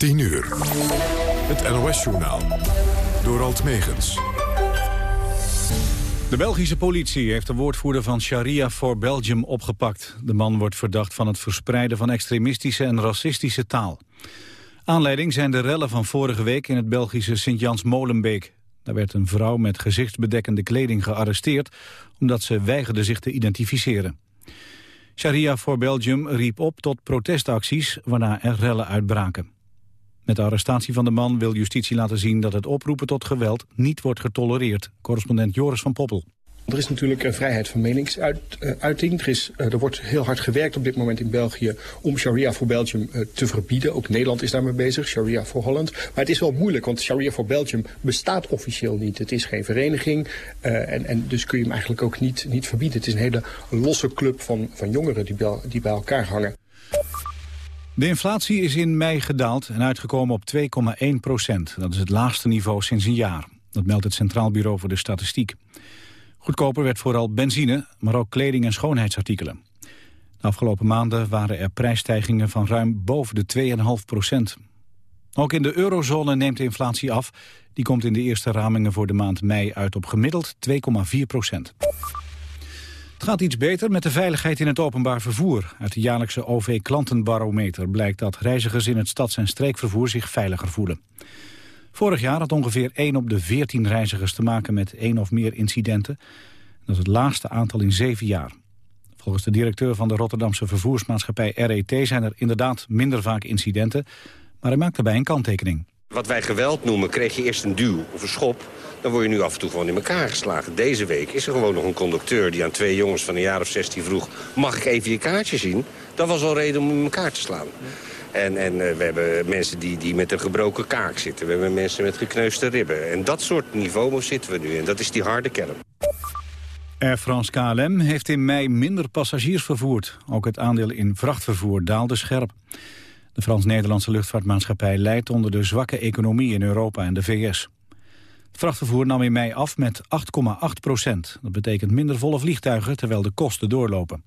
10 uur. Het NOS-journaal. Door Alt Megens. De Belgische politie heeft de woordvoerder van Sharia for Belgium opgepakt. De man wordt verdacht van het verspreiden van extremistische en racistische taal. Aanleiding zijn de rellen van vorige week in het Belgische Sint-Jans-Molenbeek. Daar werd een vrouw met gezichtsbedekkende kleding gearresteerd... omdat ze weigerde zich te identificeren. Sharia for Belgium riep op tot protestacties... waarna er rellen uitbraken. Met de arrestatie van de man wil justitie laten zien dat het oproepen tot geweld niet wordt getolereerd. Correspondent Joris van Poppel. Er is natuurlijk een vrijheid van meningsuiting. Er, is, eh, er wordt heel hard gewerkt op dit moment in België om sharia voor Belgium eh, te verbieden. Ook Nederland is daarmee bezig, sharia voor Holland. Maar het is wel moeilijk, want sharia voor Belgium bestaat officieel niet. Het is geen vereniging en, en, dus kun je hem eigenlijk ook niet, niet verbieden. Het is een hele losse club van, van jongeren die, die bij elkaar hangen. De inflatie is in mei gedaald en uitgekomen op 2,1 procent. Dat is het laagste niveau sinds een jaar. Dat meldt het Centraal Bureau voor de Statistiek. Goedkoper werd vooral benzine, maar ook kleding en schoonheidsartikelen. De afgelopen maanden waren er prijsstijgingen van ruim boven de 2,5 procent. Ook in de eurozone neemt de inflatie af. Die komt in de eerste ramingen voor de maand mei uit op gemiddeld 2,4 procent. Het gaat iets beter met de veiligheid in het openbaar vervoer. Uit de jaarlijkse OV-klantenbarometer blijkt dat reizigers in het stads- en streekvervoer zich veiliger voelen. Vorig jaar had ongeveer 1 op de 14 reizigers te maken met één of meer incidenten. Dat is het laagste aantal in zeven jaar. Volgens de directeur van de Rotterdamse vervoersmaatschappij RET zijn er inderdaad minder vaak incidenten, maar hij maakt daarbij een kanttekening. Wat wij geweld noemen, kreeg je eerst een duw of een schop dan word je nu af en toe gewoon in elkaar geslagen. Deze week is er gewoon nog een conducteur die aan twee jongens van een jaar of 16 vroeg... mag ik even je kaartje zien? Dat was al reden om in elkaar te slaan. En, en uh, we hebben mensen die, die met een gebroken kaak zitten. We hebben mensen met gekneusde ribben. En dat soort niveau zitten we nu. En dat is die harde kern. Air France KLM heeft in mei minder passagiers vervoerd. Ook het aandeel in vrachtvervoer daalde scherp. De Frans-Nederlandse luchtvaartmaatschappij leidt onder de zwakke economie in Europa en de VS. Het vrachtvervoer nam in mei af met 8,8 procent. Dat betekent minder volle vliegtuigen, terwijl de kosten doorlopen.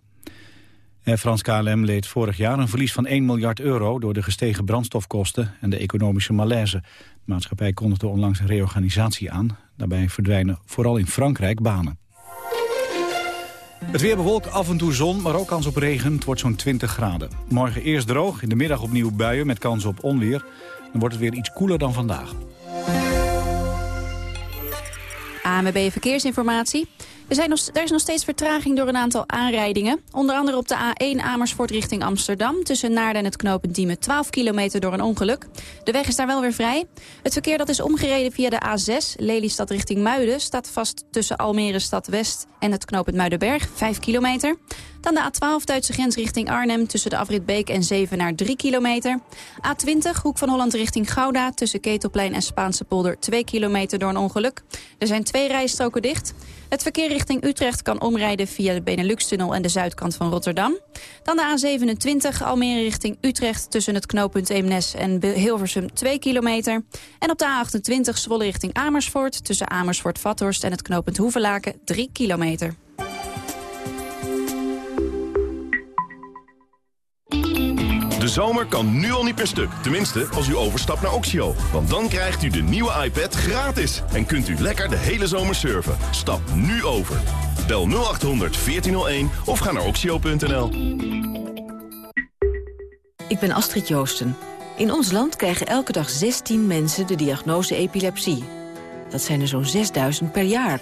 Air France KLM leed vorig jaar een verlies van 1 miljard euro... door de gestegen brandstofkosten en de economische malaise. De maatschappij kondigde onlangs een reorganisatie aan. Daarbij verdwijnen vooral in Frankrijk banen. Het weer bewolkt, af en toe zon, maar ook kans op regen. Het wordt zo'n 20 graden. Morgen eerst droog, in de middag opnieuw buien met kans op onweer. Dan wordt het weer iets koeler dan vandaag. AMB Verkeersinformatie. Er, zijn nog, er is nog steeds vertraging door een aantal aanrijdingen. Onder andere op de A1 Amersfoort richting Amsterdam. Tussen Naarden en het knooppunt Diemen 12 kilometer door een ongeluk. De weg is daar wel weer vrij. Het verkeer dat is omgereden via de A6 Lelystad richting Muiden... staat vast tussen Almere Stad West en het knooppunt Muidenberg 5 kilometer. Dan de A12 Duitse grens richting Arnhem tussen de afrit Beek en Zevenaar 3 kilometer. A20 Hoek van Holland richting Gouda tussen Ketelplein en Spaanse polder 2 kilometer door een ongeluk. Er zijn twee rijstroken dicht. Het verkeer richting Utrecht kan omrijden via de Benelux-tunnel en de zuidkant van Rotterdam. Dan de A27 Almere richting Utrecht tussen het knooppunt Eemnes en Hilversum 2 kilometer. En op de A28 Zwolle richting Amersfoort tussen Amersfoort-Vathorst en het knooppunt Hoevelaken 3 kilometer. De zomer kan nu al niet per stuk. Tenminste, als u overstapt naar Oxio. Want dan krijgt u de nieuwe iPad gratis. En kunt u lekker de hele zomer surfen. Stap nu over. Bel 0800 1401 of ga naar oxio.nl. Ik ben Astrid Joosten. In ons land krijgen elke dag 16 mensen de diagnose epilepsie. Dat zijn er zo'n 6000 per jaar.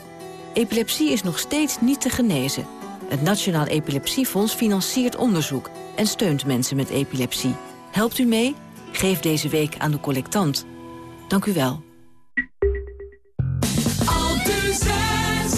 Epilepsie is nog steeds niet te genezen. Het Nationaal Epilepsiefonds financiert onderzoek en steunt mensen met epilepsie. Helpt u mee? Geef deze week aan de collectant. Dank u wel.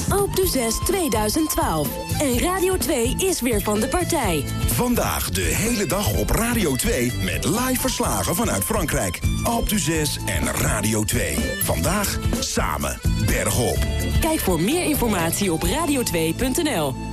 Alpe 6 2012. En Radio 2 is weer van de partij. Vandaag de hele dag op Radio 2 met live verslagen vanuit Frankrijk. Alpe 6 en Radio 2. Vandaag samen bergop. Kijk voor meer informatie op radio2.nl.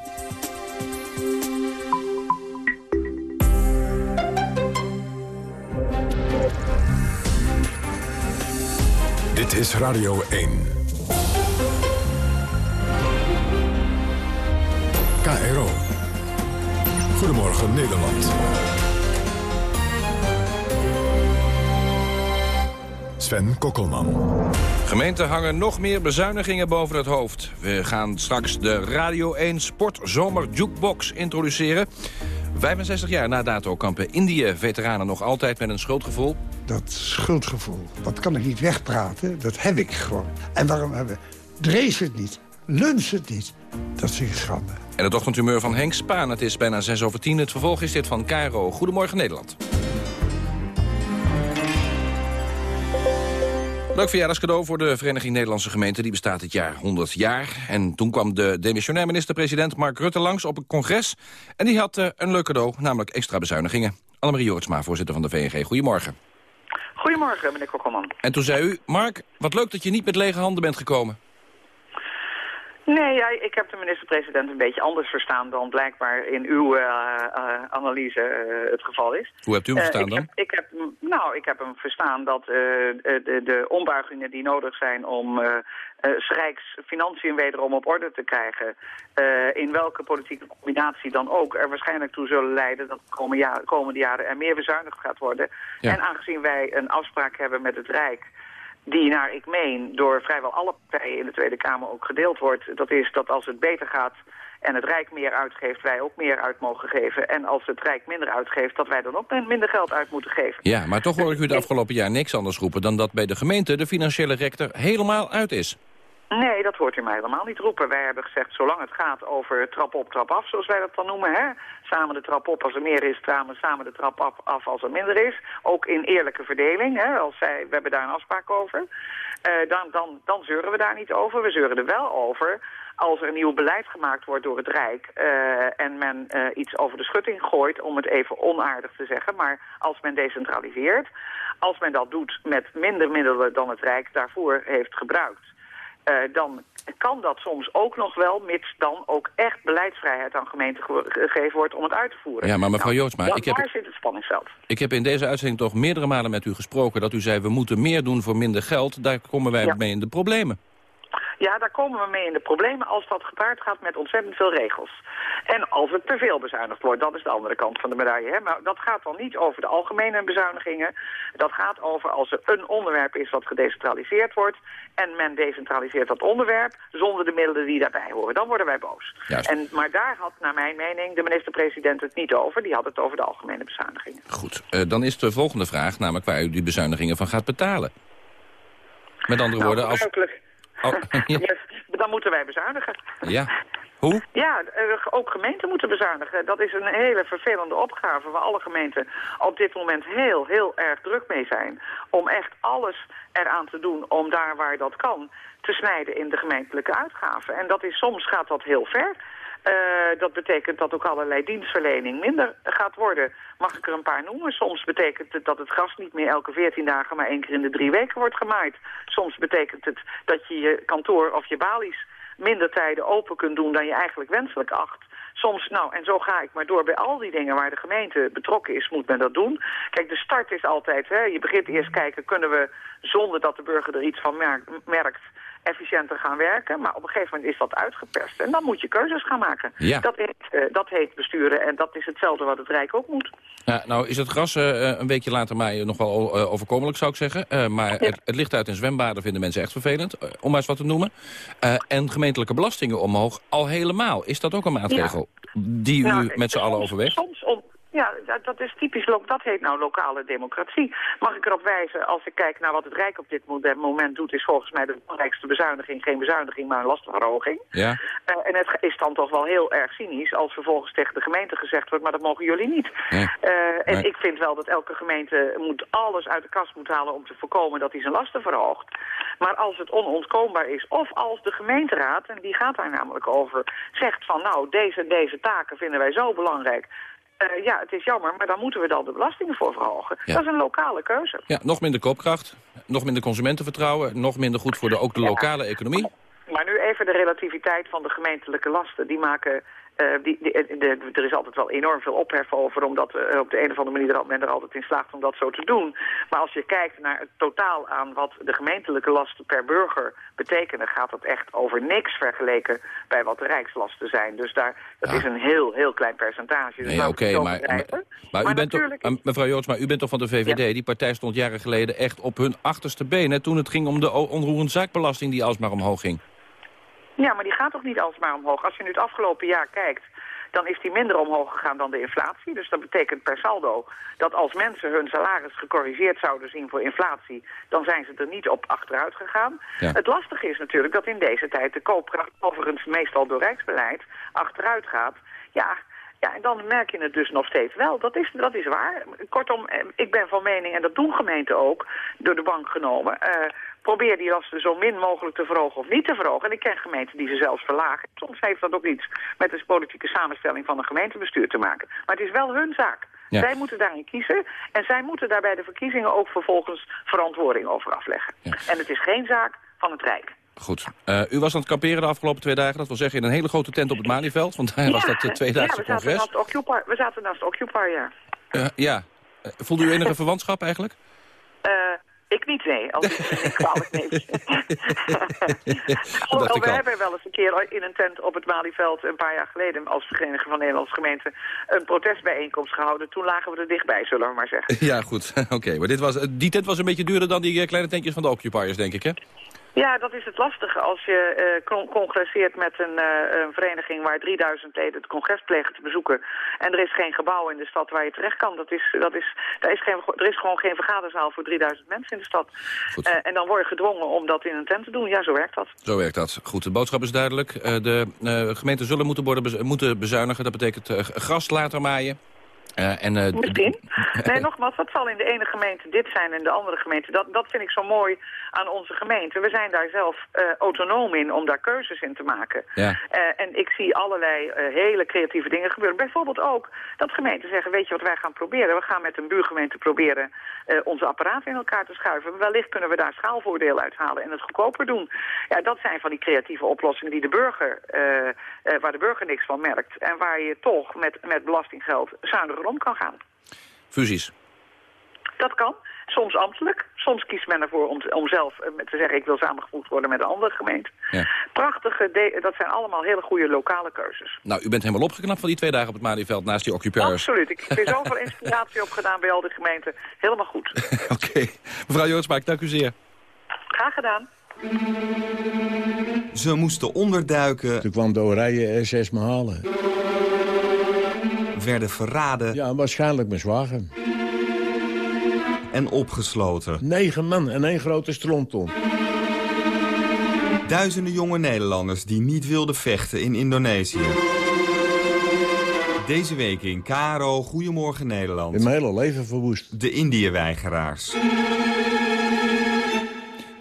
Dit is Radio 1. KRO. Goedemorgen Nederland. Sven Kokkelman. Gemeenten hangen nog meer bezuinigingen boven het hoofd. We gaan straks de Radio 1 Sport Zomer Jukebox introduceren. 65 jaar na dato kampen Indië-veteranen nog altijd met een schuldgevoel. Dat schuldgevoel, dat kan ik niet wegpraten. Dat heb ik gewoon. En waarom hebben Drees het niet, Luns het niet. Dat is een schande. En het ochtendhumeur van Henk Spaan. Het is bijna 6 over 10. Het vervolg is dit van Cairo. Goedemorgen Nederland. Leuk verjaardagscadeau voor de Vereniging Nederlandse Gemeenten. Die bestaat dit jaar 100 jaar. En toen kwam de demissionair minister-president Mark Rutte langs op een congres. En die had uh, een leuk cadeau, namelijk extra bezuinigingen. Annemarie Jortsma, voorzitter van de VNG. Goedemorgen. Goedemorgen, meneer Kokkelman. En toen zei u, Mark, wat leuk dat je niet met lege handen bent gekomen. Nee, ja, ik heb de minister-president een beetje anders verstaan dan blijkbaar in uw uh, uh, analyse uh, het geval is. Hoe hebt u hem verstaan ik dan? Heb, ik heb, nou, ik heb hem verstaan dat de, de ombuigingen die nodig zijn om uh, Rijks financiën wederom op orde te krijgen, in welke politieke combinatie dan ook, er waarschijnlijk toe zullen leiden dat de komende jaren, komende jaren er meer bezuinigd gaat worden. Ja. En aangezien wij een afspraak hebben met het Rijk die naar ik meen door vrijwel alle partijen in de Tweede Kamer ook gedeeld wordt. Dat is dat als het beter gaat en het Rijk meer uitgeeft, wij ook meer uit mogen geven. En als het Rijk minder uitgeeft, dat wij dan ook minder geld uit moeten geven. Ja, maar toch hoor ik u de afgelopen jaar niks anders roepen... dan dat bij de gemeente de financiële rector helemaal uit is. Nee, dat hoort u mij helemaal niet roepen. Wij hebben gezegd, zolang het gaat over trap op, trap af, zoals wij dat dan noemen. Hè? Samen de trap op als er meer is, samen, de trap af, af als er minder is. Ook in eerlijke verdeling, hè? Als we hebben daar een afspraak over. Uh, dan, dan, dan zeuren we daar niet over. We zeuren er wel over als er een nieuw beleid gemaakt wordt door het Rijk... Uh, en men uh, iets over de schutting gooit, om het even onaardig te zeggen... maar als men decentraliseert, als men dat doet met minder middelen dan het Rijk daarvoor heeft gebruikt... Uh, dan kan dat soms ook nog wel, mits dan ook echt beleidsvrijheid aan gemeenten ge gegeven wordt om het uit te voeren. Ja, maar mevrouw nou, Jootsma, ik heb, zit het spanningsveld. ik heb in deze uitzending toch meerdere malen met u gesproken... dat u zei, we moeten meer doen voor minder geld. Daar komen wij Ja. mee in de problemen. Ja, daar komen we mee in de problemen als dat gepaard gaat met ontzettend veel regels. En als het te veel bezuinigd wordt, dat is de andere kant van de medaille. Hè? Maar dat gaat dan niet over de algemene bezuinigingen. Dat gaat over als er een onderwerp is wat gedecentraliseerd wordt... en men decentraliseert dat onderwerp zonder de middelen die daarbij horen. Dan worden wij boos. Juist. En, maar daar had, naar mijn mening, de minister-president het niet over. Die had het over de algemene bezuinigingen. Goed, eh, dan is de volgende vraag namelijk waar u die bezuinigingen van gaat betalen. Met andere woorden, als... gebruikelijk. Oh, ja. Yes, dan moeten wij bezuinigen. ja. Hoe? Ja, eh, ook gemeenten moeten bezuinigen. Dat is een hele vervelende opgave waar alle gemeenten op dit moment heel, heel erg druk mee zijn. Om echt alles eraan te doen om daar waar dat kan te snijden in de gemeentelijke uitgaven. En dat is, soms gaat dat heel ver. Uh, dat betekent dat ook allerlei dienstverlening minder gaat worden. Mag ik er een paar noemen? Soms betekent het dat het gras niet meer elke 14 dagen, maar één keer in de drie weken wordt gemaaid. Soms betekent het dat je je kantoor of je balies minder tijden open kunt doen dan je eigenlijk wenselijk acht. Soms, nou, en zo ga ik maar door bij al die dingen waar de gemeente betrokken is, moet men dat doen. Kijk, de start is altijd, hè, je begint eerst kijken, kunnen we zonder dat de burger er iets van merkt efficiënter gaan werken. Maar op een gegeven moment is dat uitgeperst. En dan moet je keuzes gaan maken. Ja. Dat, heet, uh, dat heet besturen en dat is hetzelfde wat het Rijk ook moet. Ja, nou is het gras uh, een weekje later maaien nog wel uh, overkomelijk, zou ik zeggen. Maar ja. het, het, ligt uit in zwembaden vinden mensen echt vervelend, om maar eens wat te noemen. en gemeentelijke belastingen omhoog al helemaal. Is dat ook een maatregel die u nou, met z'n allen overweegt? Soms ja, dat is typisch, dat heet nou lokale democratie. Mag ik erop wijzen, als ik kijk naar wat het Rijk op dit moment doet... is volgens mij de belangrijkste bezuiniging geen bezuiniging, maar een lastenverhoging. Ja. Uh, en het is dan toch wel heel erg cynisch als vervolgens tegen de gemeente gezegd wordt... maar dat mogen jullie niet. Nee. Uh, en Nee. ik vind wel dat elke gemeente moet alles uit de kast moet halen... om te voorkomen dat hij zijn lasten verhoogt. Maar als het onontkoombaar is, of als de gemeenteraad... en die gaat daar namelijk over, zegt van nou, deze en deze taken vinden wij zo belangrijk eh, ja, het is jammer, maar dan moeten we dan de belastingen voor verhogen. Ja. Dat is een lokale keuze. Ja, nog minder koopkracht, nog minder consumentenvertrouwen... nog minder goed voor de, ook de lokale economie. Maar nu even de relativiteit van de gemeentelijke lasten. Die maken... eh, die, die- eh, de- er is altijd wel enorm veel ophef over, omdat eh, op de een of andere manier er- men er altijd in slaagt om dat zo te doen. Maar als je kijkt naar het totaal aan wat de gemeentelijke lasten per burger betekenen, gaat dat echt over niks vergeleken bij wat de rijkslasten zijn. Dus daar, dat is een heel, heel klein percentage. Dus Nee, oké, maar, maar, begrijpen. maar u bent toch, natuurlijk mevrouw Joods, maar u bent toch van de VVD? Die partij stond jaren geleden echt op hun achterste benen... toen het ging om de onroerend zaakbelasting die alsmaar omhoog ging. Ja, maar die gaat toch niet alsmaar omhoog? Als je nu het afgelopen jaar kijkt, dan is die minder omhoog gegaan dan de inflatie. Dus dat betekent per saldo dat als mensen hun salaris gecorrigeerd zouden zien voor inflatie, dan zijn ze er niet op achteruit gegaan. Ja. Het lastige is natuurlijk dat in deze tijd de koopkracht, overigens meestal door rijksbeleid, achteruit gaat. Ja, ja, en dan merk je het dus nog steeds wel. Dat is, dat is waar. Kortom, eh, ik ben van mening, en dat doen gemeenten ook, door de bank genomen... eh, probeer die lasten zo min mogelijk te verhogen of niet te verhogen. En ik ken gemeenten die ze zelfs verlagen. Soms heeft dat ook iets met de politieke samenstelling van een gemeentebestuur te maken. Maar het is wel hun zaak. Ja. Zij moeten daarin kiezen. En zij moeten daar bij de verkiezingen ook vervolgens verantwoording over afleggen. En het is geen zaak van het Rijk. Goed. Eh, u was aan het kamperen de afgelopen twee dagen. Dat wil zeggen in een hele grote tent op het Malieveld. Want daar was dat het tweedaagse ja, we zaten, congres. naast Occupy, we zaten naast Occupy, ja. Eh, ja. Eh, voelde u enige verwantschap eigenlijk? Ik niet, nee. Als ik het niet kwalijk neem. Alhoewel, ik we al. hebben wel eens een keer in een tent op het Malieveld een paar jaar geleden als Vereniging van Nederlandse Gemeenten een protestbijeenkomst gehouden. Toen lagen we er dichtbij, zullen we maar zeggen. Ja, goed. Oké, maar dit was, eh, die tent was een beetje duurder dan die eh, kleine tentjes van de Occupiers, denk ik, hè? Ja, dat is het lastige als je eh, con- congresseert met een, eh, een vereniging waar 3000 leden het congres plegen te bezoeken. En er is geen gebouw in de stad waar je terecht kan. Dat is, dat is, daar is geen, er is gewoon geen vergaderzaal voor 3000 mensen in de stad. Eh, en dan word je gedwongen om dat in een tent te doen. Ja, zo werkt dat. Zo werkt dat. Goed, de boodschap is duidelijk. De gemeenten zullen moeten, worden moeten bezuinigen. Dat betekent gras later maaien. Eh, en, eh, Misschien. Nee, nogmaals, dat zal in de ene gemeente dit zijn en in de andere gemeente. Dat, dat vind ik zo mooi aan onze gemeente. We zijn daar zelf eh, autonoom in om daar keuzes in te maken. Ja. En ik zie allerlei hele creatieve dingen gebeuren. Bijvoorbeeld ook dat gemeenten zeggen, weet je wat wij gaan proberen? We gaan met een buurgemeente proberen onze apparaten in elkaar te schuiven. Wellicht kunnen we daar schaalvoordeel uithalen en het goedkoper doen. Ja, dat zijn van die creatieve oplossingen die de burger, waar de burger niks van merkt. En waar je toch met, met belastinggeld om kan gaan. Fusies. Dat kan. Soms ambtelijk. Soms kiest men ervoor om, om zelf eh, te zeggen... ik wil samengevoegd worden met een andere gemeente. Ja. Prachtige, de- dat zijn allemaal hele goede lokale keuzes. Nou, u bent helemaal opgeknapt van die twee dagen op het Malieveld naast die Occupiers. Absoluut. Ik heb er zoveel inspiratie op gedaan bij al die gemeenten. Helemaal goed. Oké. Mevrouw Joodsma, ik dank u zeer. Graag gedaan. Ze moesten onderduiken. Toen kwam de Oranje SS me halen. Werden verraden. Ja, waarschijnlijk mijn zwager. En opgesloten. Negen man en één grote stronton. Duizenden jonge Nederlanders die niet wilden vechten in Indonesië. Deze week in Karo, Goedemorgen Nederland. In mijn hele leven verwoest. De Indiëweigeraars.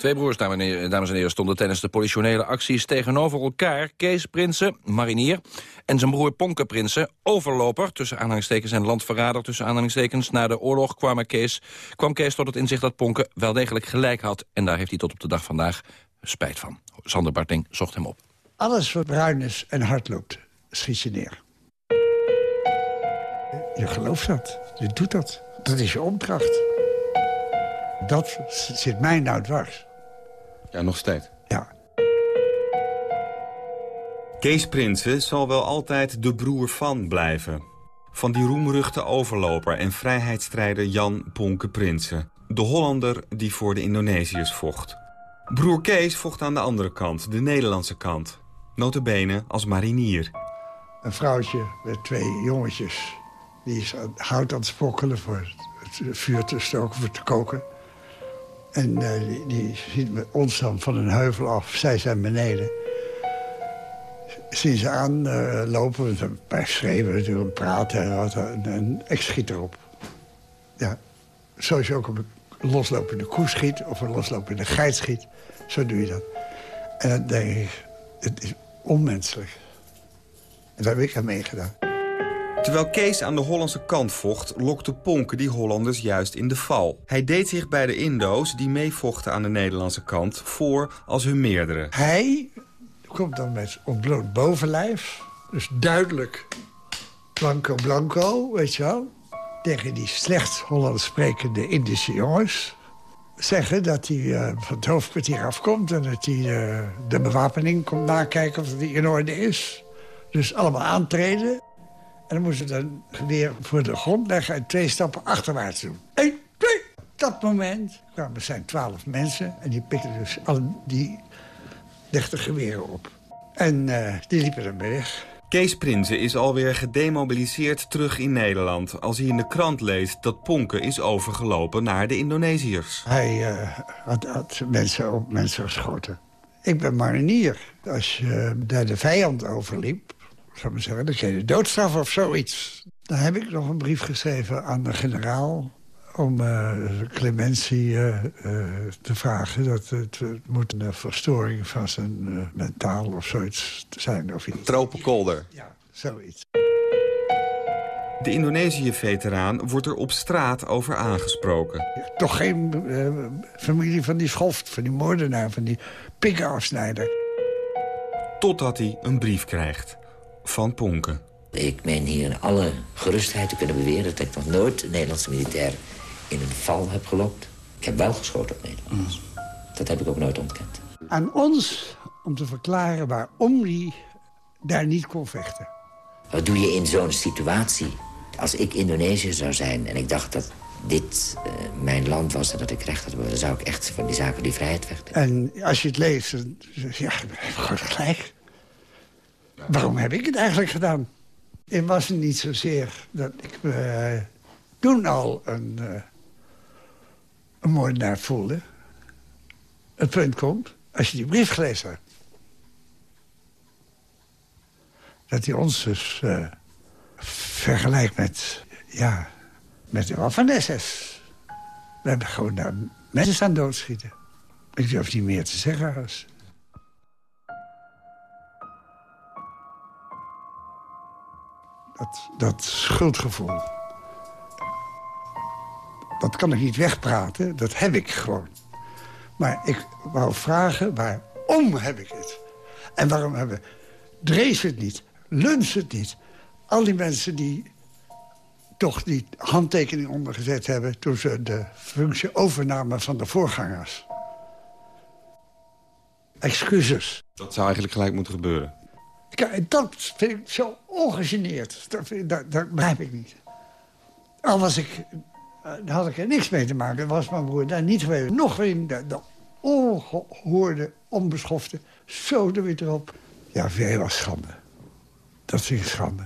Twee broers, dames en heren- stonden tijdens de politionele acties tegenover elkaar. Kees Prinsen, marinier, en zijn broer Ponke Prinsen, overloper, tussen aanhalingstekens en landverrader, tussen aanhalingstekens. Na de oorlog kwam, Kees, kwam Kees tot het inzicht dat Ponke wel degelijk gelijk had. En daar heeft hij tot op de dag vandaag spijt van. Sander Barting zocht hem op. Alles wat bruin is en hard loopt, schiet je neer. Je gelooft dat. Je doet dat. Dat is je opdracht. Dat zit mij nou dwars. Ja, nog steeds. Ja. Kees Prinsen zal wel altijd de broer van blijven. Van die roemruchte overloper en vrijheidsstrijder Jan Ponke Prinsen. De Hollander die voor de Indonesiërs vocht. Broer Kees vocht aan de andere kant, de Nederlandse kant. Notabene als marinier. Een vrouwtje met twee jongetjes. Die is aan- hout aan het spokkelen voor het vuur te stoken, voor te koken. En eh, die, die ziet ons dan van een heuvel af. Zij zijn beneden. Zien ze aan eh, lopen, een paar schreeuwen natuurlijk, praten en wat. En ik schiet erop. Ja, zoals je ook op een loslopende koe schiet... of een loslopende geit schiet, zo doe je dat. En dan denk ik, het is onmenselijk. En daar heb ik aan meegedaan. Terwijl Kees aan de Hollandse kant vocht, lokte Ponke die Hollanders juist in de val. Hij deed zich bij de Indo's, die meevochten aan de Nederlandse kant, voor als hun meerdere. Hij komt dan met ontbloot bovenlijf, dus duidelijk blanco blanco, weet je wel... tegen die slecht Hollands sprekende Indische jongens... zeggen dat hij uh, van het hoofdkwartier afkomt... en dat hij uh, de bewapening komt nakijken of die in orde is. Dus allemaal aantreden. En dan moesten ze dan geweer voor de grond leggen... en twee stappen achterwaarts doen. Eén, twee! Op dat moment kwamen er zijn twaalf mensen... en die pikten dus al die dertig geweren op. En uh, die liepen dan weg. Kees Prinsen is alweer gedemobiliseerd terug in Nederland... als hij in de krant leest dat Ponke is overgelopen naar de Indonesiërs. Hij uh, had, had, mensen op mensen geschoten. Ik ben marinier. Als je daar de vijand overliep, zou maar zeggen, dan kreeg je doodstraf of zoiets. Dan heb ik nog een brief geschreven aan de generaal om uh, clementie uh, uh, te vragen. Dat het, het, moet een verstoring van zijn mentaal of zoiets zijn. Of iets. Tropenkolder. Ja, zoiets. De Indonesië-veteraan wordt er op straat over aangesproken. Toch geen familie van die schoft, van die moordenaar, van die pikkenafsnijder. Totdat hij een brief krijgt van Ponken. Ik meen hier in alle gerustheid te kunnen beweren... dat ik nog nooit een Nederlandse militair in een val heb gelokt. Ik heb wel geschoten op Nederlanders. Mm. Dat heb ik ook nooit ontkend. Aan ons om te verklaren waarom hij daar niet kon vechten. Wat doe je in zo'n situatie? Als ik Indonesië zou zijn en ik dacht dat dit uh, mijn land was... en dat ik recht had, dan zou ik echt van die zaken die vrijheid vechten. En als je het leest, dan zeg je, ja, gewoon gelijk. Waarom heb ik het eigenlijk gedaan? Het was niet zozeer dat ik uh, toen al een... Uh, een moordenaar voelde. Het punt komt, als je die brief gelezen hebt... dat hij ons dus uh, vergelijkt met, ja, met de van de SS. We hebben gewoon daar mensen aan doodschieten. Ik durf niet meer te zeggen als... Dat, dat schuldgevoel dat kan ik niet wegpraten, dat heb ik gewoon. Maar ik wou vragen, waarom heb ik het? En waarom hebben Drees het niet, Luns het niet? Al die mensen die toch die handtekening ondergezet hebben... toen ze de functie overnamen van de voorgangers. Excuses. Dat zou eigenlijk gelijk moeten gebeuren. Kijk, dat vind ik zo ongegeneerd. Dat, dat, dat begrijp ik niet. Al was ik uh, daar had ik er niks mee te maken. was mijn broer daar niet geweest. Nog een de, de ongehoorde, onbeschofte, zo er weer erop. Ja, veel was schande. Dat vind ik schande.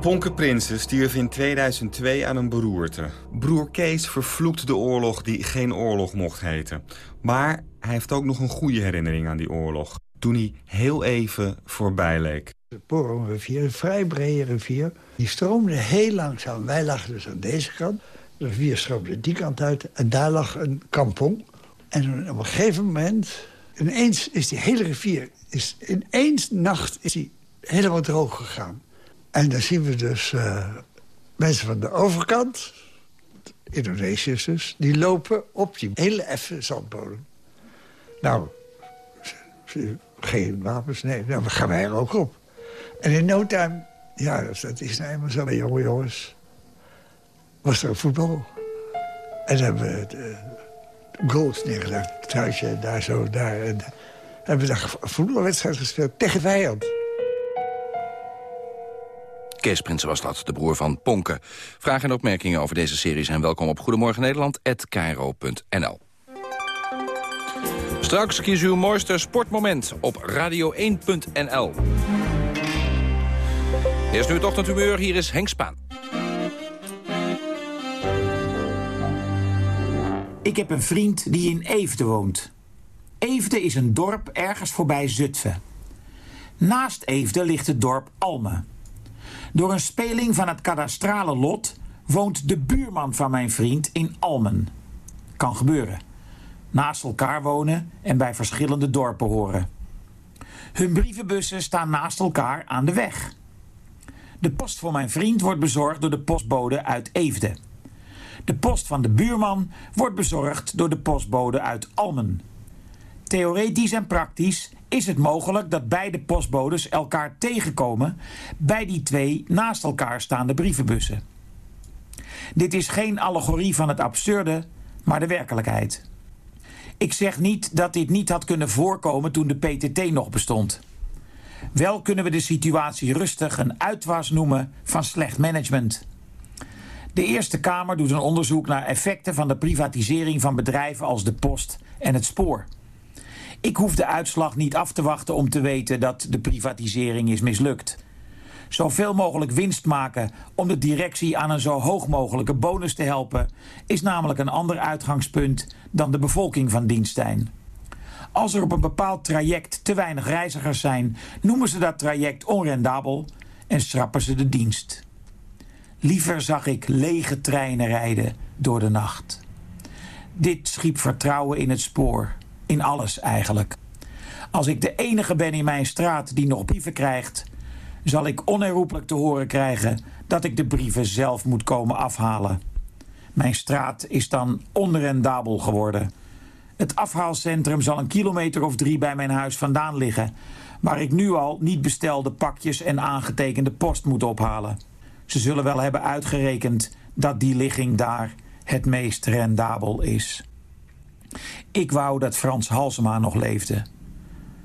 Ponke Prinsen stierf in 2002 aan een beroerte. Broer Kees vervloekt de oorlog die geen oorlog mocht heten. Maar hij heeft ook nog een goede herinnering aan die oorlog. Toen hij heel even voorbij leek. De Porenrivier, een vrij brede rivier. Die stroomde heel langzaam. Wij lagen dus aan deze kant. De rivier stroomde die kant uit. En daar lag een kampong. En op een gegeven moment... Ineens is die hele rivier... Is, in één nacht is die helemaal droog gegaan. En dan zien we dus uh, mensen van de overkant... Indonesiërs dus... die lopen op die hele effe zandbodem. Nou, geen wapens, nee. Nou, dan gaan wij er ook op. En in no time, ja, dat is nou eenmaal zo jonge jongens... was er voetbal. En hebben we de goals neergelegd. Huisje, daar zo, daar. En hebben we daar een voetbalwedstrijd gespeeld tegen vijand. Kees Prinsen was dat, de broer van Ponken. Vragen en opmerkingen over deze serie zijn welkom op Goedemorgen Nederland@kro.nl. Straks kies uw mooiste sportmoment op radio1.nl. Eerst nu het ochtendhumeur, hier is Henk Spaan. Ik heb een vriend die in Eefde woont. Eefde is een dorp ergens voorbij Zutphen. Naast Eefde ligt het dorp Almen. Door een speling van het kadastrale lot woont de buurman van mijn vriend in Almen. Kan gebeuren. Naast elkaar wonen en bij verschillende dorpen horen. Hun brievenbussen staan naast elkaar aan de weg. De post voor mijn vriend wordt bezorgd door de postbode uit Eefde. De post van de buurman wordt bezorgd door de postbode uit Almen. Theoretisch en praktisch is het mogelijk dat beide postbodes elkaar tegenkomen bij die twee naast elkaar staande brievenbussen. Dit is geen allegorie van het absurde, maar de werkelijkheid. Ik zeg niet dat dit niet had kunnen voorkomen toen de PTT nog bestond. Wel kunnen we de situatie rustig een uitwas noemen van slecht management. De Eerste Kamer doet een onderzoek naar effecten van de privatisering van bedrijven als de post en het spoor. Ik hoef de uitslag niet af te wachten om te weten dat de privatisering is mislukt. Zoveel mogelijk winst maken om de directie aan een zo hoog mogelijke bonus te helpen, is namelijk een ander uitgangspunt dan de bevolking van Dienstijn. Als er op een bepaald traject te weinig reizigers zijn, noemen ze dat traject onrendabel en schrappen ze de dienst. Liever zag ik lege treinen rijden door de nacht. Dit schiep vertrouwen in het spoor, in alles eigenlijk. Als ik de enige ben in mijn straat die nog brieven krijgt, zal ik onherroepelijk te horen krijgen dat ik de brieven zelf moet komen afhalen. Mijn straat is dan onrendabel geworden. Het afhaalcentrum zal een kilometer of drie bij mijn huis vandaan liggen, waar ik nu al niet bestelde pakjes en aangetekende post moet ophalen. Ze zullen wel hebben uitgerekend dat die ligging daar het meest rendabel is. Ik wou dat Frans Halsema nog leefde.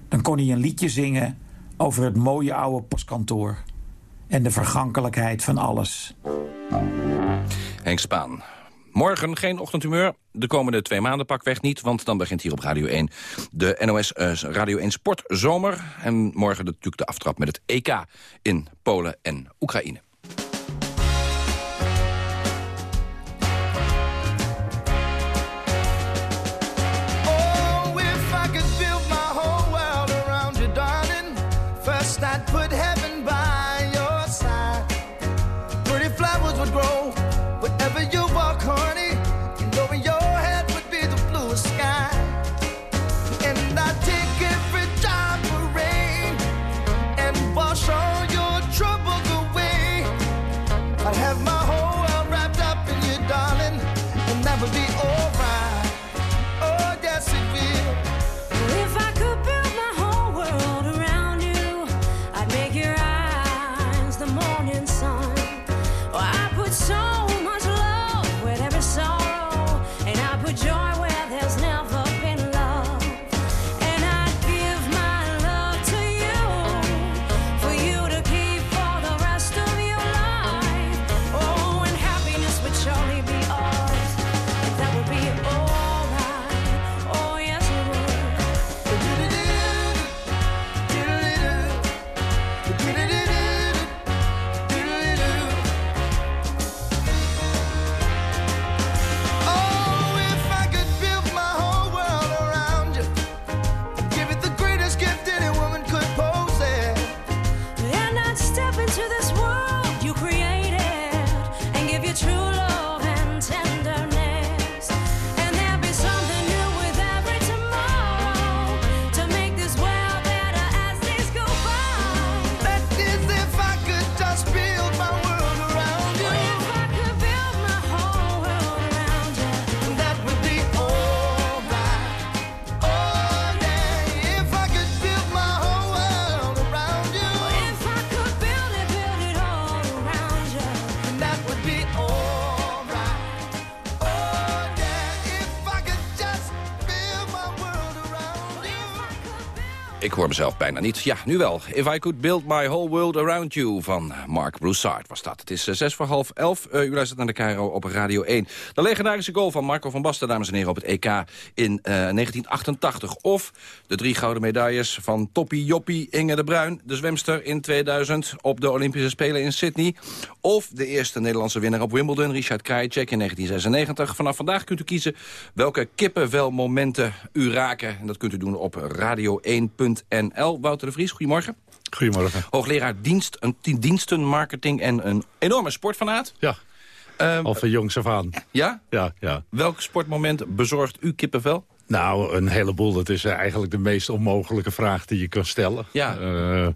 Dan kon hij een liedje zingen over het mooie oude postkantoor en de vergankelijkheid van alles. Henk Spaan. Morgen geen ochtendhumeur. De komende twee maanden pakweg niet, want dan begint hier op Radio 1 de NOS uh, Radio 1 Sportzomer. En morgen natuurlijk de aftrap met het EK in Polen en Oekraïne. Hoor mezelf bijna niet. Ja, nu wel. If I Could Build My Whole World Around You van Mark Broussard was dat. Het is eh, zes voor half elf. Eh, u luistert naar de KRO op Radio 1. De legendarische goal van Marco van Basten, dames en heren, op het EK in eh, 1988. Of de drie gouden medailles van Toppie Joppie Inge de Bruin, de zwemster in 2000 op de Olympische Spelen in Sydney. Of de eerste Nederlandse winnaar op Wimbledon, Richard Krajicek in 1996. Vanaf vandaag kunt u kiezen welke kippenvelmomenten u raken. En dat kunt u doen op radio1.nl. Wouter de Vries, goedemorgen. Goedemorgen. Hoogleraar dienst, een, dienstenmarketing en een enorme sportfanaat. Ja, Ehm, al van jongs af aan. Ja? Ja, ja. Welk sportmoment bezorgt u kippenvel? Nou, een heleboel. Dat is eigenlijk de meest onmogelijke vraag die je kan stellen. Ja. Eh,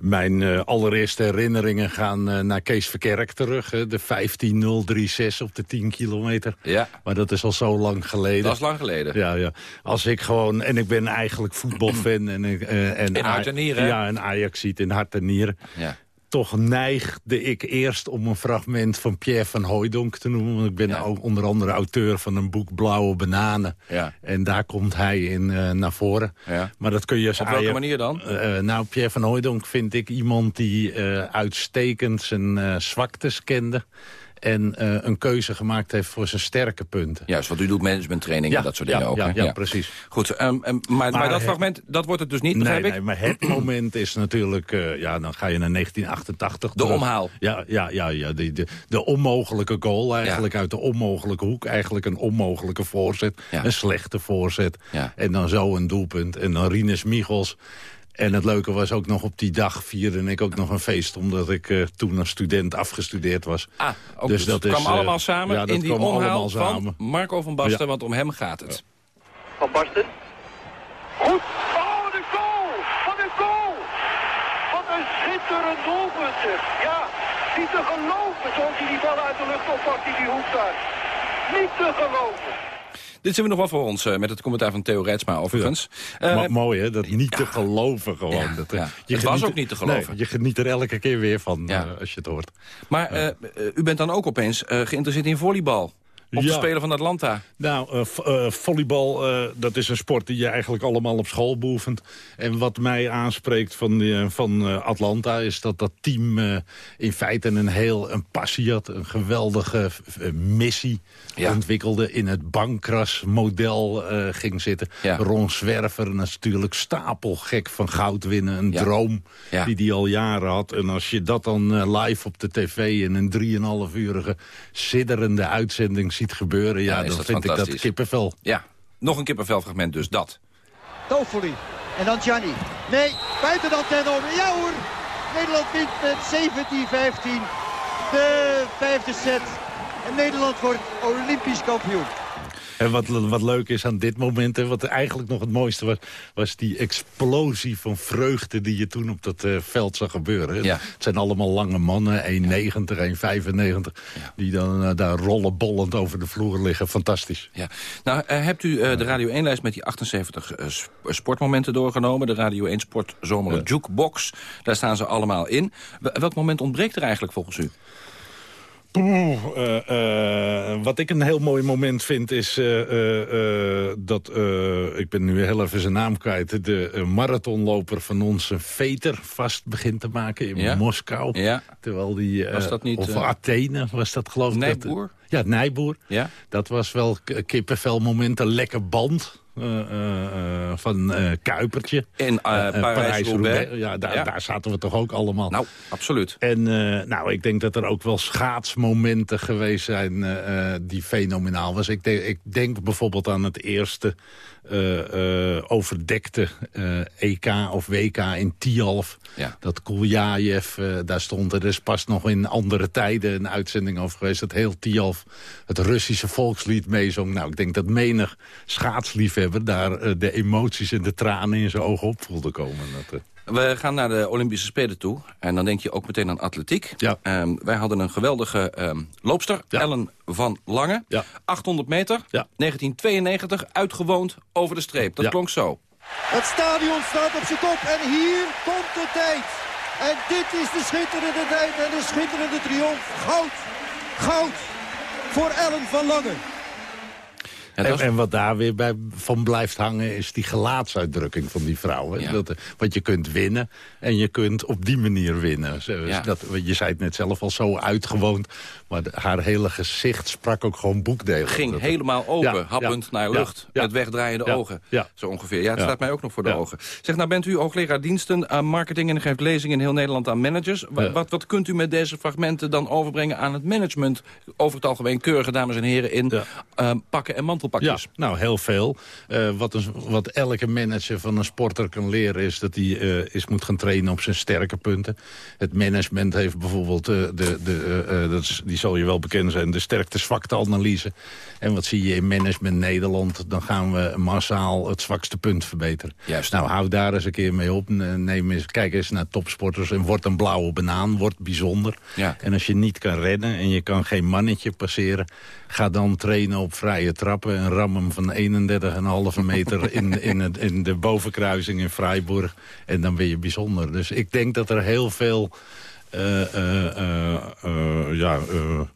Mijn eh, allereerste herinneringen gaan eh, naar Kees Verkerk terug. Hè, de 15036 op de 10 kilometer. Ja. Maar dat is al zo lang geleden. Dat is lang geleden. Ja, ja. Als ik gewoon... En ik ben eigenlijk voetbalfan. En, ik, eh, en In hart en nieren? Ja, en Ajax ziet in hart en nieren. Ja. Toch neigde ik eerst om een fragment van Pierre van Hooijdonk te noemen. Want ik ben ook onder andere auteur van een boek Blauwe Bananen. Ja. En daar komt hij in eh, naar voren. Ja. Maar dat kun je Op welke manier dan? eh, nou, Pierre van Hooijdonk vind ik iemand die eh, uitstekend zijn zwaktes kende. En eh, een keuze gemaakt heeft voor zijn sterke punten. Juist, want u doet managementtraining en Ja, dat soort ja, dingen ook. ja, ja, precies. Goed, ehm, ehm, maar, maar, dat fragment, dat wordt het dus niet, Nee, begrijp ik? nee, maar het moment is natuurlijk... eh, ja, dan ga je naar 1988 De terug. omhaal. Ja, ja, ja, ja de, de, de onmogelijke goal eigenlijk uit de onmogelijke hoek. Eigenlijk een onmogelijke voorzet. Een slechte voorzet. Ja. En dan zo een doelpunt. En dan Rinus Michels. En het leuke was ook nog op die dag vierde ik ook nog een feest... omdat ik eh, toen als student afgestudeerd was. Ah, ook dus dat kwam eh, allemaal samen ja, dat in die omhaal allemaal samen. van Marco van Basten, Ja. want om hem gaat het. Van Basten. Goed. Oh, de goal! Wat een goal! Wat een schitterend doelpunt, zeg. Ja, niet te geloven zoals hij die bal uit de lucht oppakt in die hoek daar. Niet te geloven. Dit zien we nog wel voor ons, eh, met het commentaar van Theo Rijtsma overigens. Eh, Mo- mooi hè, dat niet te geloven gewoon. dat, eh, ja. je Het was ook niet te geloven. Nee, je geniet er elke keer weer van Ja. eh, als je het hoort. maar eh, eh, u bent dan ook opeens eh, geïnteresseerd in volleybal. Op de. Spelen van Atlanta. Nou, eh, volleybal, eh, dat is een sport die je eigenlijk allemaal op school beoefent. En wat mij aanspreekt van, van Atlanta... is dat dat team in feite een heel een passie had. Een geweldige missie ontwikkelde. In het bankras-model ging zitten. Ron Zwerver natuurlijk stapelgek van goud winnen. Een droom die hij al jaren had. En als je dat dan live op de tv... in een 3,5-urige sidderende uitzending ziet gebeuren... ja, dan dat vind ik dat kippenvel. Ja, nog een kippenvelfragment dus, dat. Toffoli. En dan Gianni. Nee, buiten de antenne om. Ja hoor. Nederland wint met 17-15. De vijfde set. En Nederland wordt olympisch kampioen. En wat, wat leuk is aan dit moment, en wat eigenlijk nog het mooiste was... was die explosie van vreugde die je toen op dat eh, veld zag gebeuren. Ja. Het zijn allemaal lange mannen, 1,90, 1,95... die dan eh, daar rollenbollend over de vloer liggen. Fantastisch. Ja. Nou, eh, hebt u de Radio 1-lijst met die 78 eh, sp- sportmomenten doorgenomen? De Radio 1 Sport Zomer Jukebox. Daar staan ze allemaal in. Wel- welk moment ontbreekt er eigenlijk volgens u? Poeh, eh, eh, wat ik een heel mooi moment vind is eh, dat... ik ben nu heel even zijn naam kwijt. De marathonloper van ons een veter vast begint te maken in Ja? Moskou. Ja. Terwijl die... Was dat niet, Of Athene was dat geloof ik. dat- Nijboer? ja, Nijboer. Ja? Dat was wel kippenvel moment. Een lekker band. Eh, eh, eh, van Kuipertje. In eh, Parijs-Roubaix. Ja, daar, Ja. daar zaten we toch ook allemaal. Nou, absoluut. En nou, ik denk dat er ook wel schaatsmomenten geweest zijn die fenomenaal was. Ik denk, ik denk bijvoorbeeld aan het eerste overdekte EK of WK in Tialf. Ja. Dat Kuljajev, daar stond er is pas nog in andere tijden een uitzending over geweest. Dat heel Tialf het Russische volkslied meezong. Nou, ik denk dat menig schaatsliefhebber daar eh, de emoties en de tranen in zijn ogen op voelde komen. Dat, eh, We gaan naar de Olympische Spelen toe. En dan denk je ook meteen aan atletiek. Ehm, wij hadden een geweldige ehm, loopster, Ellen van Lange. 800 meter, 1992, uitgewoond over de streep. Dat klonk zo. Het stadion staat op zijn kop en hier komt de tijd. En dit is de schitterende tijd en de schitterende triomf. Goud, goud voor Ellen van Langen. En, en wat daar weer bij van blijft hangen is die gelaatsuitdrukking van die vrouw. Hè? Dat, eh, want je kunt winnen en je kunt op die manier winnen. Zo, Ja. dat, je zei het net zelf al zo uitgewoond. Maar de- haar hele gezicht sprak ook gewoon boekdelen. Ging Dat- helemaal open, Ja, happend ja, naar lucht. ja. Met wegdraaiende ogen. Zo ongeveer. Ja, het staat mij ook nog voor de ogen. Zeg, nou bent u hoogleraar diensten aan marketing... en geeft lezingen in heel Nederland aan managers. Wat, wat kunt u met deze fragmenten dan overbrengen aan het management? Over het algemeen keurige dames en heren in eh, pakken en mantelpakjes. nou, heel veel. Eh, wat, een, wat elke manager van een sporter kan leren... is dat hij eh eens moet gaan trainen op zijn sterke punten. Het management heeft bijvoorbeeld... eh, de, de, dat is, die zal je wel bekend zijn... de sterkte-zwakte-analyse. En wat zie je in management Nederland? Dan gaan we massaal het zwakste punt verbeteren. Juist. Nou, hou daar eens een keer mee op. Neem eens, kijk eens naar topsporters en word een blauwe banaan. Word bijzonder. Ja. En als je niet kan redden en je kan geen mannetje passeren... ga dan trainen op vrije trappen en ram hem van 31,5 meter in, in, het, in de bovenkruising in Freiburg. En dan ben je bijzonder. Dus ik denk dat er heel veel... eh, eh, eh, eh, ja, eh,